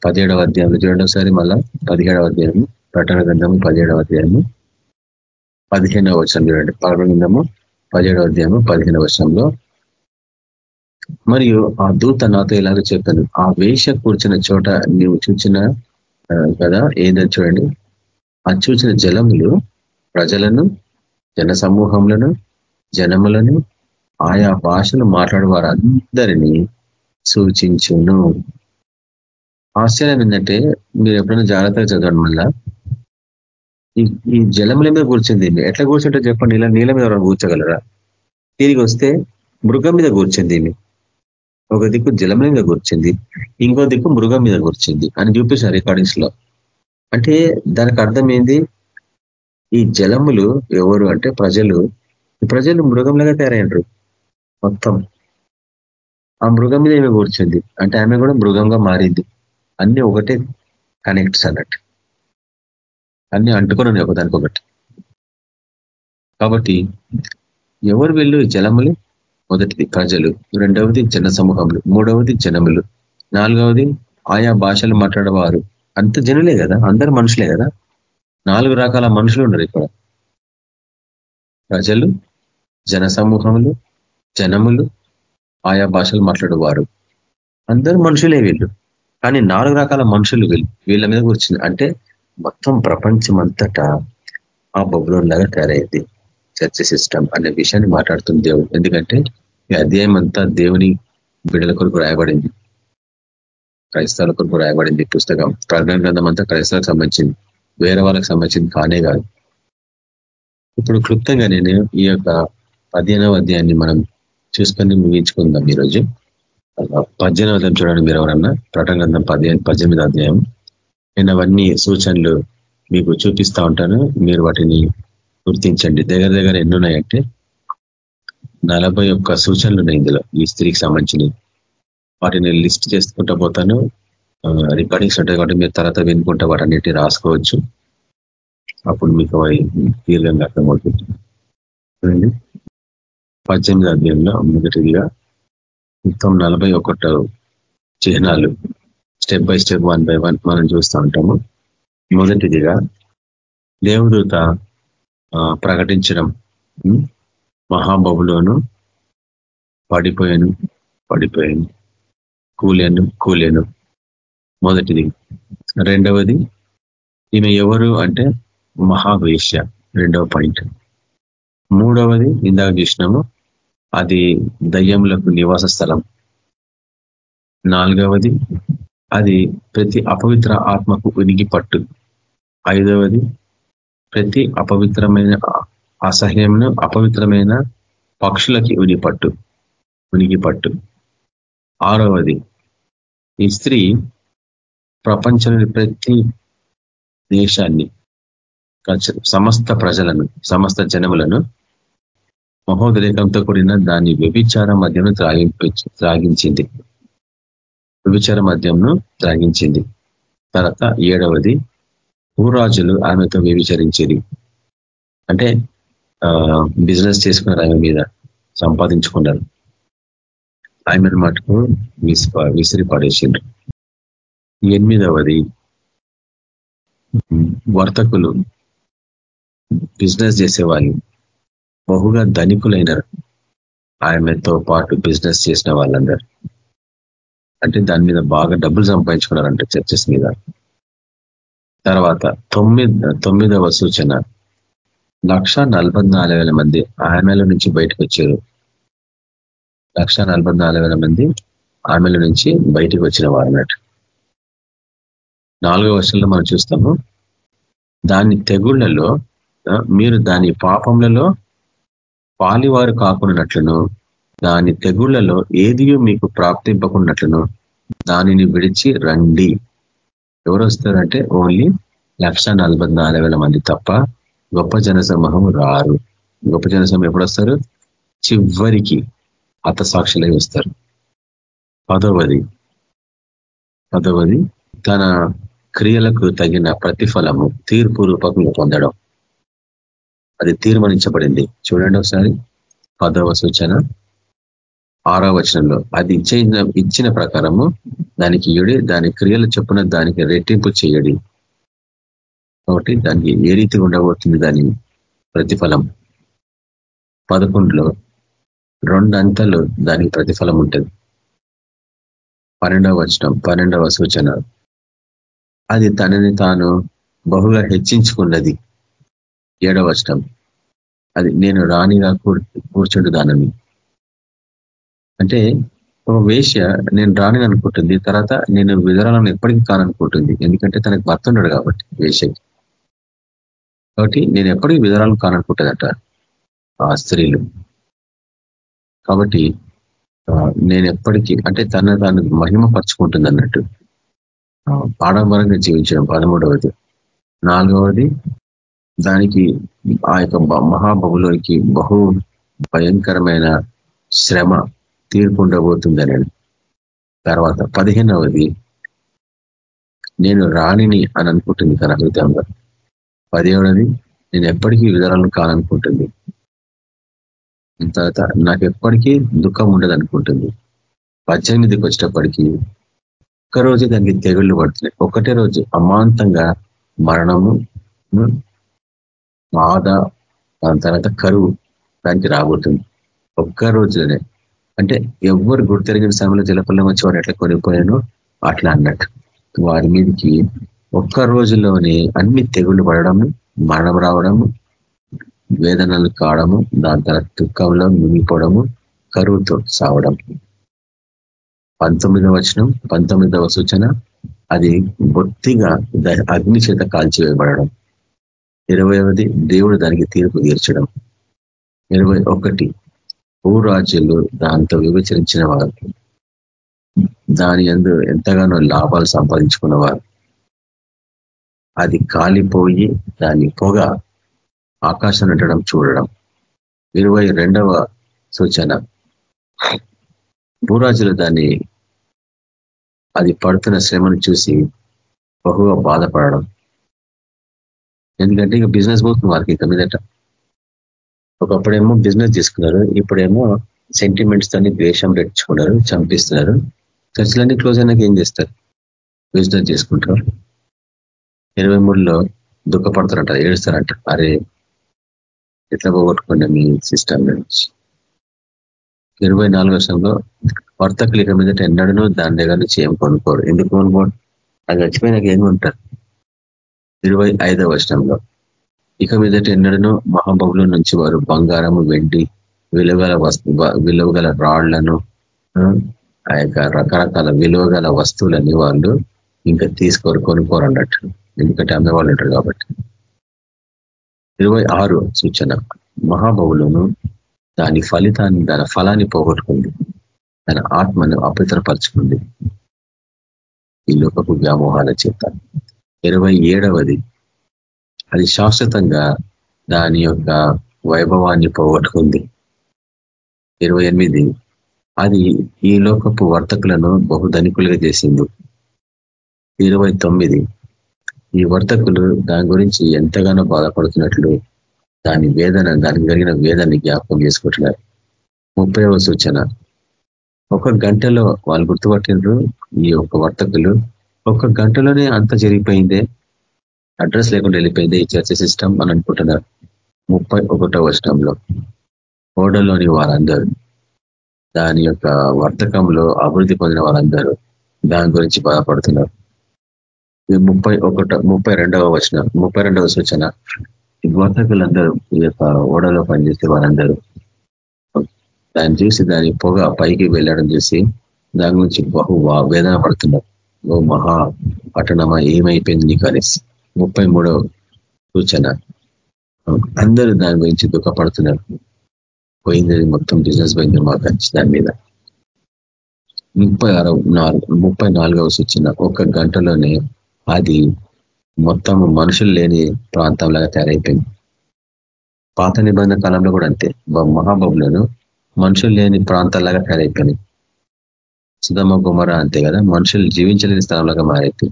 పదిహేడవ అధ్యాయంలో చూడండి మళ్ళా పదిహేడవ అధ్యాయము ప్రటన గ్రంథము పదిహేడవ అధ్యాయము పదిహేనవ వర్షం చూడండి. పర్వ గ్రంథము పదిహేడవ అధ్యాయము పదిహేనవ వర్షంలో మరియు ఆ దూత నాతో ఇలాగ చెప్పాను ఆ వేష కూర్చిన చోట నీవు చూచిన కదా ఏందని చూడండి. ఆ చూసిన జలములు ప్రజలను జన సమూహములను జనములను ఆయా భాషను మాట్లాడే వారందరినీ సూచించును. ఆశ్చర్యం ఏంటంటే మీరు ఎప్పుడైనా జాగ్రత్తగా చదవడం వల్ల ఈ జలముల మీద కూర్చుంది. ఎట్లా కూర్చుంటే చెప్పండి. ఇలా నీళ్ళ మీద ఎవరైనా కూర్చోగలరా? తిరిగి వస్తే మృగం మీద కూర్చుంది ఒక దిక్కు జలం మీద కూర్చుంది. ఇంకో దిక్కు మృగం మీద కూర్చుంది అని చూపిస్తారు రికార్డింగ్స్లో. అంటే దానికి అర్థం ఏంది? ఈ జలములు ఎవరు అంటే ప్రజలు. ప్రజలు మృగంలాగా తయారయ్యారు. మొత్తం. ఆ మృగం మీద ఏమి కూర్చుంది. అంటే ఆమె కూడా మృగంగా మారింది. అన్ని ఒకటే కనెక్ట్స్ అన్నట్టు. అన్ని అంటుకొని ఒకదానికొకటి. కాబట్టి ఎవరు వీళ్ళు? జలములు మొదటిది ప్రజలు రెండవది జన సమూహములు మూడవది జనములు నాలుగవది ఆయా భాషలు మాట్లాడేవారు. అంత జనులే కదా? అందరు మనుషులే కదా? నాలుగు రకాల మనుషులు ఉన్నారు ఇక్కడ. ప్రజలు జన సమూహములు జనములు ఆయా భాషలు మాట్లాడేవారు. అందరు మనుషులే వీళ్ళు. కానీ నాలుగు రకాల మనుషులు వీళ్ళు. వీళ్ళ మీద కూర్చుంది అంటే మొత్తం ప్రపంచం అంతటా ఆ బొబ్బులోన్ లాగా తయారైంది. చర్చ సిస్టమ్ అనే విషయాన్ని మాట్లాడుతుంది దేవుడు. ఎందుకంటే ఈ అధ్యాయం అంతా దేవుని బిడల కొరకు రాయబడింది. క్రైస్తవుల కొరకు రాయబడింది పుస్తకం. ప్రకటన గ్రంథం అంతా క్రైస్తవులకు సంబంధించింది. వేరే వాళ్ళకి సంబంధించింది కానే కాదు. ఇప్పుడు క్లుప్తంగా నేను ఈ యొక్క పదిహేనవ అధ్యాయాన్ని మనం చూసుకొని ముగించుకుందాం ఈరోజు. పద్దెనిమిది అధ్యాయం చూడండి మీరు ఎవరన్నా. ప్రకటన పదిహేను పద్దెనిమిది అధ్యాయం. నేను అవన్నీ సూచనలు మీకు చూపిస్తా ఉంటాను. మీరు వాటిని గుర్తించండి. దగ్గర దగ్గర ఎన్నున్నాయంటే నలభై ఒక్క సూచనలు ఉన్నాయి ఇందులో. ఈ స్త్రీకి సంబంధించినవి. వాటిని లిస్ట్ చేసుకుంటా పోతాను. రికార్డింగ్స్ ఉంటాయి కాబట్టి మీరు తర్వాత వినుకుంటా వాటన్నిటి రాసుకోవచ్చు. అప్పుడు మీకు అవి దీర్ఘంగా అర్థమవుతుంది. పద్దెనిమిది అధ్యాయంలో మొదటిదిగా మొత్తం నలభై ఒకటో చిహ్నాలు step by step one by one మనం చూస్తూ ఉంటాము. మొదటిదిగా దేవదూత ప్రకటించడం మహాబబులోను పడిపోయాను పడిపోయాను కూలేను కూలేను. మొదటిది. రెండవది ఈమె ఎవరు అంటే మహావేశ్య రెండవ పాయింట్. మూడవది ఇందాక చూసినాము అది దయ్యములకు నివాస స్థలం. నాలుగవది అది ప్రతి అపవిత్ర ఆత్మకు ఉనికి పట్టు. ఐదవది ప్రతి అపవిత్రమైన అసహ్యమును అపవిత్రమైన పక్షులకి ఉని పట్టు. ఉనికి పట్టు. ఆరవది ఈ స్త్రీ ప్రపంచంలోని ప్రతి దేశాన్ని సమస్త ప్రజలను సమస్త జనములను మహోద్రేకంతో కూడిన దాని వ్యభిచార మద్యంను త్రాగింపి త్రాగించింది. వ్యభిచార మద్యంను త్రాగించింది. తర్వాత ఏడవది భూరాజులు ఆమెతో వ్యభిచరించేది అంటే బిజినెస్ చేసుకున్నారు ఆమె మీద సంపాదించుకున్నారు. ఆమె మటుకు విసిరి పడేసిండ్రు. ఎనిమిదవది వర్తకులు బిజినెస్ చేసేవాళ్ళు. బహుగా ధనికులైనారు. ఆయనతో పాటు బిజినెస్ చేసిన వాళ్ళందరూ. అంటే దాని మీద బాగా డబ్బులు సంపాదించుకున్నారంట చర్చెస్ మీద. తర్వాత తొమ్మిది తొమ్మిదవ సూచన. లక్ష మంది ఆమెల నుంచి బయటకు వచ్చారు. లక్ష మంది ఆమెల నుంచి బయటకు వచ్చిన వారు అన్నట్టు నాలుగో వర్షంలో మనం చూస్తాము. దాని తెగుళ్ళలో మీరు దాని పాపములలో పాలివారు కాకుండాట్లను దాని తెగుళ్ళలో ఏదియో మీకు ప్రాప్తింపకున్నట్లను దానిని విడిచి రండి. ఎవరు వస్తారంటే ఓన్లీ లక్ష మంది తప్ప గొప్ప జనసమూహం రారు. గొప్ప జనసమూహం ఎప్పుడు వస్తారు చివరికి హతసాక్షులై వస్తారు. పదవది. పదవది తన క్రియలకు తగిన ప్రతిఫలము తీర్పు రూపకంగా పొందడం. అది తీర్మానించబడింది. చూడండి ఒకసారి. పదవ సూచన ఆరో వచనంలో. అది ఇచ్చిన ఇచ్చిన ప్రకారము దానికి ఇయుడి దాని క్రియలు చొప్పున దానికి రెట్టింపు చేయడి. కాబట్టి దానికి ఏ రీతి ఉండబోతుంది దాని ప్రతిఫలం? పదకొండులో రెండు రెండంతలు దానికి ప్రతిఫలం ఉంటుంది. పన్నెండవ వచనం పన్నెండవ సూచన. అది తనని తాను బహుగా హెచ్చించుకున్నది. ఏడవ అష్టం అది నేను రాణిగా కూర్చుండు దానని. అంటే ఒక వేష్య నేను రాని అనుకుంటుంది తర్వాత నేను విధరాలను ఎప్పటికీ కాననుకుంటుంది ఎందుకంటే తనకు భర్త ఉన్నాడు కాబట్టి వేష్యకి కాబట్టి నేను ఎప్పటికీ విధరాలను కాననుకుంటుందట ఆ స్త్రీలు. కాబట్టి నేను ఎప్పటికీ అంటే తన తాను మహిమపరుచుకుంటుంది అన్నట్టు. ఆడంబరంగా జీవించడం పదమూడవది. నాలుగవది దానికి ఆ యొక్క మహాబహులోనికి బహు భయంకరమైన శ్రమ తీర్పుండబోతుందని తర్వాత పదిహేనవది నేను రాణిని అని అనుకుంటుంది తన హృదయంలో పదిహేడది నేను ఎప్పటికీ విధాలను కాననుకుంటుంది. తర్వాత నాకు ఎప్పటికీ దుఃఖం ఉండదు అనుకుంటుంది పద్దెనిమిదికి వచ్చేటప్పటికీ ఒక్కరోజు దానికి తెగుళ్ళు పడుతున్నాయి. ఒకటే రోజు అమాంతంగా మరణము బాధ దాని తర్వాత కరువు దానికి రాబోతుంది. ఒక్క రోజులోనే. అంటే ఎవరు గుర్తెరిగిన సమయంలో జలపల్లం వచ్చి వాడు ఎట్లా కొనిపోయానో అట్లా అన్నట్టు. వారి మీదకి ఒక్క రోజులోనే అన్ని తెగుళ్ళు పడడము మరణం రావడము వేదనలు కావడము దాని తర్వాత దుఃఖంలో మునిగిపోవడము కరువుతో సావడం. పంతొమ్మిదవ వచనం పంతొమ్మిదవ సూచన అది బొత్తిగా అగ్ని చేత కాల్చివేయబడడం. ఇరవైవది దేవుడు దానికి తీర్పు తీర్చడం. ఇరవై ఒకటి భూరాజ్యులు దాంతో విభచరించిన వారు. దాని ఎందు ఎంతగానో లాభాలు సంపాదించుకున్నవారు అది కాలిపోయి దాని పొగ ఆకాశం ఉండడం చూడడం. ఇరవై రెండవ సూచన. భూరాజులు దాన్ని అది పడుతున్న శ్రమను చూసి బహుగా బాధపడడం. ఎందుకంటే ఇక బిజినెస్ పోతుంది వారికి ఇక మీదట. ఒకప్పుడేమో బిజినెస్ తీసుకున్నారు ఇప్పుడేమో సెంటిమెంట్స్ తోని ద్వేషం రెచ్చుకున్నారు చంపిస్తున్నారు. చర్చలన్నీ క్లోజ్ అయినాక ఏం చేస్తారు? బిజినెస్ చేసుకుంటారు. ఇరవై మూడులో దుఃఖపడతారంట ఏడుస్తారంట. అరే ఎట్లా పోగొట్టుకోండి మీ సిస్టమ్ నుంచి ఇరవై నాలుగు వర్షంలో వర్తకులు ఇక మీదట ఎన్నడనూ దాని దగ్గర నుంచి ఏం కొనుక్కోరు. ఎందుకు కొనుక్కోరు? అది చచ్చిపోయినాక ఏమి ఉంటారు ఇరవై ఐదవ వర్షంలో ఇక మీదట ఎన్నడనో మహాబబుల నుంచి వారు బంగారము వెండి విలువగల వస్తు విలువగల రాళ్ళను ఆ యొక్క రకరకాల విలువగల వస్తువులని వాళ్ళు ఇంకా తీసుకోరు కొనుక్కోరు అన్నట్టు. ఎందుకంటే అమ్మేవాళ్ళు ఉంటారు కాబట్టి. ఇరవై ఆరు సూచన. మహాబహులను దాని ఫలితాన్ని దాని ఫలాన్ని పోగొట్టుకుంది. తన ఆత్మను అపవిత్రపరుచుకుంది. ఈ లోకపు వ్యామోహాల చేత. ఇరవై ఏడవది. అది శాశ్వతంగా దాని యొక్క వైభవాన్ని పోగొట్టుకుంది. ఇరవై ఎనిమిది. అది ఈ లోకపు వర్తకులను బహుధనికులుగా చేసింది. ఇరవై తొమ్మిది. ఈ వర్తకులు దాని గురించి ఎంతగానో బాధపడుతున్నట్లు దాని వేదన దానికి జరిగిన వేదనని జ్ఞాపకం చేసుకుంటున్నారు. ముప్పైవ సూచన. ఒక గంటలో వాళ్ళు గుర్తుపట్టినరు ఈ యొక్క వర్తకులు ఒక గంటలోనే అంత జరిగిపోయిందే. అడ్రస్ లేకుండా వెళ్ళిపోయింది ఈ చర్చ సిస్టమ్ అని అనుకుంటున్నారు. ముప్పై ఒకటో వచనంలో ఓడలోని వారందరూ. దాని యొక్క వర్తకంలో అభివృద్ధి పొందిన వారందరూ దాని గురించి బాధపడుతున్నారు. ముప్పై ఒకటో ముప్పై రెండవ వచన ముప్పై రెండవ సూచన. వర్తకులందరూ ఈ యొక్క ఓడలో పనిచేసే వారందరూ. దాన్ని చూసి దాని పొగ పైకి వెళ్ళడం చూసి దాని గురించి బహు వేదన పడుతున్నారు. ఓ మహా పట్టణమా ఏమైపోయింది నీకు అనేసి. ముప్పై మూడవ సూచన. అందరూ దాని గురించి దుఃఖపడుతున్నారు. పోయింది మొత్తం బిజినెస్ పోయింది మాకు దాని మీద. ముప్పై ఆరో నాలుగు ముప్పై నాలుగవ సూచన. ఒక గంటలోనే అది మొత్తం మనుషులు లేని ప్రాంతంలాగా తయారైపోయింది. పాత నిబంధన కాలంలో కూడా అంతే. మహాబాబులను మనుషులు లేని ప్రాంతాలాగా తయారైపోయినాయి. సుధమ కుమార అంతే కదా? మనుషులు జీవించలేని స్థలంలాగా మారైతే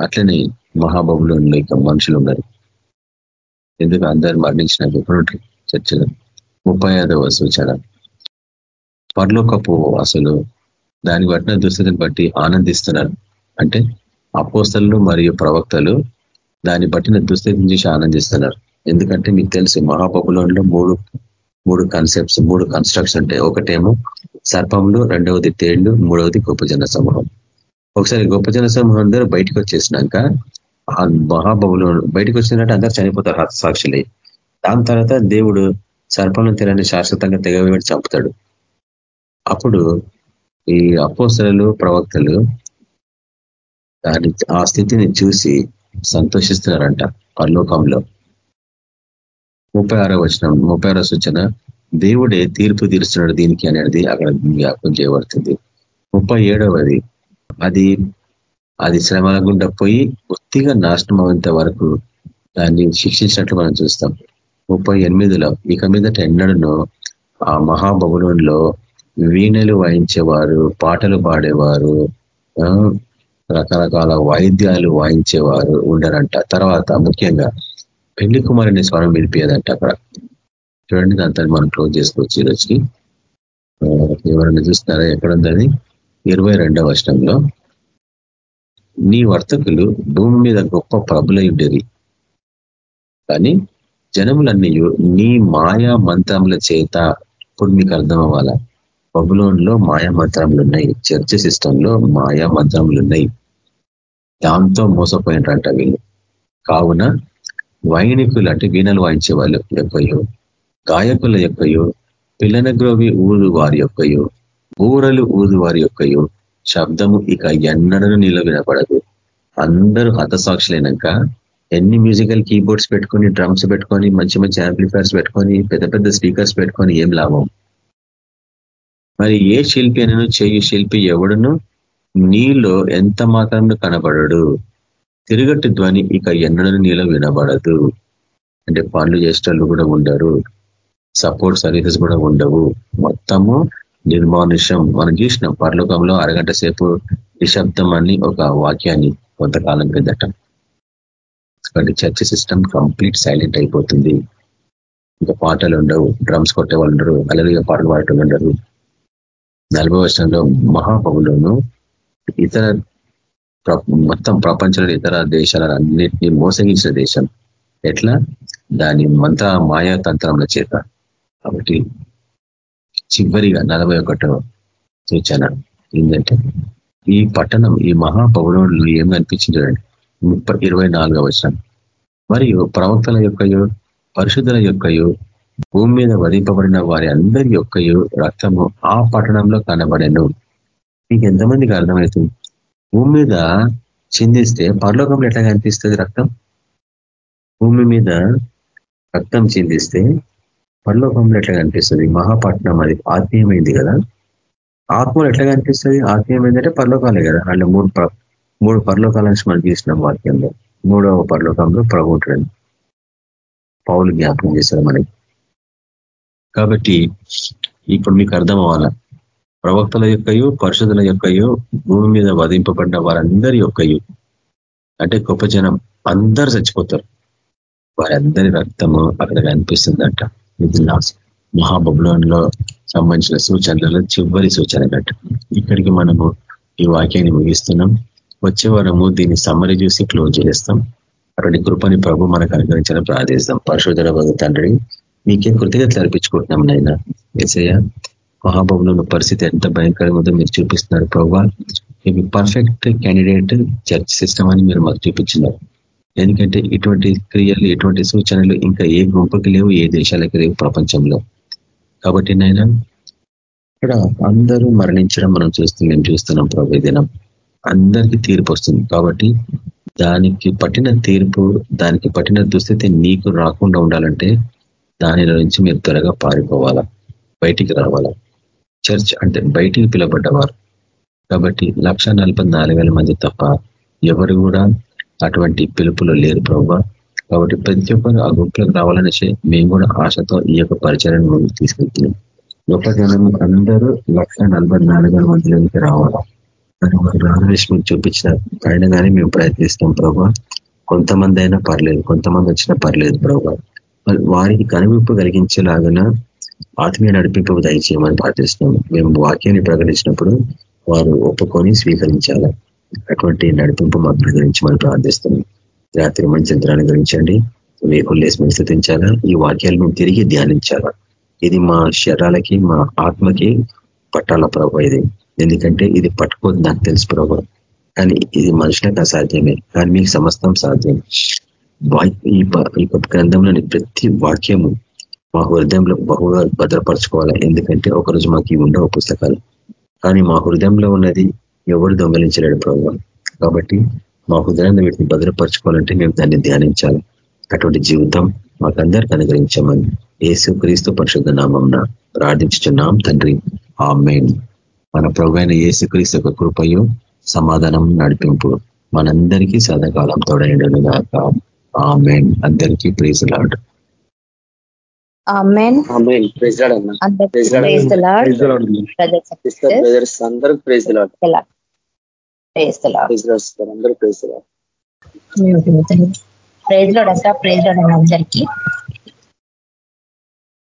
అట్లనే మహాబాబులు ఇక మనుషులు ఉన్నారు ఎందుకు? అందరు మరణించిన ఎప్పుడు చర్చలు. ముప్పై ఐదవ సూచన. పర్లోకపు అసలు దాని పట్టిన దుస్థితిని బట్టి ఆనందిస్తున్నారు. అంటే అపోస్తలు మరియు ప్రవక్తలు దాన్ని బట్టిన దుస్థితిని చూసి ఆనందిస్తున్నారు. ఎందుకంటే మీకు తెలిసి మహాబబులంలో మూడు మూడు కన్సెప్ట్స్ మూడు కన్స్ట్రక్ట్స్ ఉంటాయి. ఒకటేమో సర్పములు రెండవది తేళ్ళు మూడవది గొప్ప జన సమూహం. ఒకసారి గొప్ప జన సమూహం అందరూ బయటకు వచ్చేసినాక ఆ మహాబబులు బయటకు వచ్చినట్టు అందరూ చనిపోతారు హతసాక్షులే దాని తర్వాత దేవుడు సర్పంలో తెలని శాశ్వతంగా తెగవేడి చంపుతాడు. అప్పుడు ఈ అపోసలు ప్రవక్తలు దాని ఆ స్థితిని చూసి సంతోషిస్తున్నారంట పరలోకంలో. ముప్పై ఆరో వచ్చిన ముప్పై ఆరో సూచన దేవుడే తీర్పు తీరుస్తున్నాడు దీనికి అనేది అక్కడ జ్ఞాపకం చేయబడుతుంది. ముప్పై ఏడవది. అది అది శ్రమల గుండా పోయి వృత్తిగా నాశనం అయ్యేంత వరకు దాన్ని శిక్షించినట్లు మనం చూస్తాం. ముప్పై ఎనిమిదిలో ఇక మీదట ఎన్నడను ఆ మహాభవనంలో వీణలు వాయించేవారు పాటలు పాడేవారు రకరకాల వాయిద్యాలు వాయించేవారు ఉండరంట. తర్వాత ముఖ్యంగా పెళ్ళి కుమారుని స్వరం వినిపించదంట అక్కడ. చూడండి దాంతో మనం క్లోజ్ చేసుకోవచ్చు ఈరోజుకి ఎవరైనా చూస్తారా ఎక్కడుందని ఇరవై రెండవ వర్షంలో నీ వర్తకులు భూమి మీద గొప్ప ప్రభులై ఉండేది కానీ జనములన్నీ నీ మాయా మంత్రముల చేత ఇప్పుడు మీకు అర్థం అవ్వాలా బబులోన్లో మాయా మంత్రములు ఉన్నాయి చర్చ సిస్టంలో మాయా మంత్రములు ఉన్నాయి దాంతో మోసపోయినరంట వీళ్ళు. కావున వైనికులు అంటే వీణలు వాయించే వాళ్ళు గాయకుల యొక్కయో పిల్లనగ్రోవి ఊరు వారి యొక్కయో ఊరలు ఊరు వారి యొక్కయో శబ్దము ఇక ఎన్నడను నీలో వినపడదు. అందరూ హతసాక్షులైనాక ఎన్ని మ్యూజికల్ కీబోర్డ్స్ పెట్టుకొని డ్రమ్స్ పెట్టుకొని మంచి మంచి యాంప్లిఫైర్స్ పెట్టుకొని పెద్ద పెద్ద స్పీకర్స్ పెట్టుకొని ఏం లాభం? మరి ఏ శిల్పి అనను చెయ్యి శిల్పి ఎవడును? నీలో ఎంత మాత్రం కనబడడు. తిరుగట్టు ధ్వని ఇక ఎన్నడను నీలో వినబడదు. అంటే పనులు చేసేటోళ్ళు కూడా ఉండరు. సపోర్ట్ సర్వీసెస్ కూడా ఉండవు. మొత్తము నిర్మానుషం మనం చూసినాం పరలోకంలో అరగంట సేపు నిశ్శబ్దం అని ఒక వాక్యాన్ని కొంతకాలం కిందట కాబట్టి చర్చ్ సిస్టమ్ కంప్లీట్ సైలెంట్ అయిపోతుంది. ఇంకా పాటలు ఉండవు. డ్రమ్స్ కొట్టే వాళ్ళు ఉండరు. అలలుగా పాటలు పాడటం ఉండరు. నలభై వర్షంలో మహాపవులను ఇతర మొత్తం ప్రపంచంలో ఇతర దేశాలన్నింటినీ మోసగించిన దేశం. ఎట్లా? దాని మంత్ర మాయాతంత్రముల చేత. కాబట్టి చివరిగా నలభై ఒకటో సూచన ఏంటంటే ఈ పట్టణం ఈ మహాపౌరుడు ఏం కనిపించింది చూడండి. ముప్పై ఇరవై నాలుగవ వర్షం మరియు ప్రవక్తల యొక్కయో పరిశుద్ధుల యొక్కయో భూమి మీద వధింపబడిన వారి అందరి యొక్కయో రక్తము ఆ పట్టణంలో కనబడను. మీకు ఎంతమందికి అర్థమవుతుంది? భూమి మీద చిందిస్తే పరలోకంలో ఎట్లా కనిపిస్తుంది రక్తం? భూమి మీద రక్తం చిందిస్తే పరలోకంలో ఎట్లా కనిపిస్తుంది? మహాపట్నం అది ఆత్మీయమైంది కదా? ఆత్మలు ఎట్లా కనిపిస్తుంది? ఆత్మీయమైందంటే పరలోకాలే కదా. అంటే మూడు మూడు పరలోకాల నుంచి మనం చూసినాం వాక్యంలో. మూడవ పరలోకంలో ప్రభు ఉంటాడు పౌలు జ్ఞాపకం చేశారు మనకి. కాబట్టి ఇప్పుడు మీకు అర్థం అవ్వాలా ప్రవక్తల యొక్కయో పరిశుధుల యొక్కయో భూమి మీద వధింపబడిన వారందరి యొక్కయో. అంటే గొప్ప జనం అందరు చచ్చిపోతారు. వారందరి రక్తము అక్కడ కనిపిస్తుందంట. ఇది లాస్ట్ సంబంధించిన సూచనలు చివరి సూచన గట్ట. ఇక్కడికి మనము ఈ వాక్యాన్ని ముగిస్తున్నాం. వచ్చే వారము దీన్ని సమ్మరి చూసి క్లోజ్ చేస్తాం. అటువంటి కృపని ప్రభు మనకు అనుగ్రహించాలని ప్రార్థిస్తాం. పరిశోధన తండ్రి మీకే కృతజ్ఞతలు అర్పించుకుంటున్నాం నాయన. ఎసయ్య మహాభవనంలో పరిస్థితి ఎంత భయంకరంగా ఉందో మీరు చూపిస్తున్నారు ప్రభావ ఇవి పర్ఫెక్ట్ క్యాండిడేట్ చర్చ్ సిస్టమ్ అని మీరు మాకు చూపించినారు. ఎందుకంటే ఇటువంటి క్రియలు ఇటువంటి సూచనలు ఇంకా ఏ గుంపుకి లేవు ఏ దేశాలకి లేవు ప్రపంచంలో. కాబట్టి నైనా ఇక్కడ అందరూ మరణించడం మనం చూస్తున్నాం మేము చూస్తున్నాం ప్రభు దినం. అందరికీ తీర్పు వస్తుంది. కాబట్టి దానికి పట్టిన తీర్పు దానికి పట్టిన దుస్థితి నీకు రాకుండా ఉండాలంటే దానిలో నుంచి మీరు త్వరగా పారిపోవాలా బయటికి రావాలా. చర్చ్ అంటే బయటికి పిలబడ్డవారు కాబట్టి లక్ష మంది తప్ప ఎవరు కూడా అటువంటి పిలుపులో లేరు ప్రభావ కాబట్టి ప్రతి ఒక్కరు ఆ గుంపులకు రావాలనేసి మేము కూడా ఆశతో ఈ యొక్క పరిచయాన్ని ముందుకు తీసుకెళ్తున్నాం. గొప్ప జనం అందరూ లక్ష నలభై నాలుగు మందిలోకి రావాలి? రాజేష్ చూపించిన పైన కానీ మేము ప్రయత్నిస్తాం ప్రభావ కొంతమంది అయినా పర్లేదు కొంతమంది వచ్చినా పర్లేదు ప్రభావ వారికి కనువింపు కలిగించేలాగా ఆత్మీయ నడిపింపు దయచేయమని ప్రార్థిస్తున్నాం. మేము వాక్యాన్ని ప్రకటించినప్పుడు వారు ఒప్పుకొని స్వీకరించాలి? అటువంటి నడిపింపు మాకు ప్రకటించమని ప్రార్థిస్తున్నాం. రాత్రి మంచి యంత్రాన్ని గురించండి వేకుల్లేసి స్థుతించాలా? ఈ వాక్యాలు మేము తిరిగి ధ్యానించాలా? ఇది మా శరీరాలకి మా ఆత్మకి పట్టాల ప్రభావ ఇది. ఎందుకంటే ఇది పట్టుకోదు నాకు తెలుసు ప్రభావ. కానీ ఇది మనుషులకు అసాధ్యమే కానీ మీకు సమస్తం సాధ్యం ఈ గ్రంథంలోని ప్రతి వాక్యము మా హృదయంలో బహుగా భద్రపరచుకోవాలి? ఎందుకంటే ఒకరోజు మాకు ఇవి ఉండవు పుస్తకాలు. కానీ మా హృదయంలో ఉన్నది ఎవరు దొంగలించలేడు ప్రభావ కాబట్టి మా హృదయాన్ని వీటిని భద్రపరచుకోవాలంటే మేము దాన్ని ధ్యానించాలి. అటువంటి జీవితం మాకందరికి అనుగ్రహించమని ఏసు క్రీస్తు పరిశుద్ధ నామం ప్రార్థించుతున్నాం తండ్రి. ఆ మెయిన్ మన ప్రభు అయిన ఏసుక్రీస్తు యొక్క కృపయు సమాధానం నడిపింపు మనందరికీ సదాకాలం తోడైండును గాక ఆ మెయిన్ అందరికీ ప్రీజ్ లాడ్ అందరూ ప్రైజ్ ప్రైజ్లో ప్రైజ్లో అందరికీ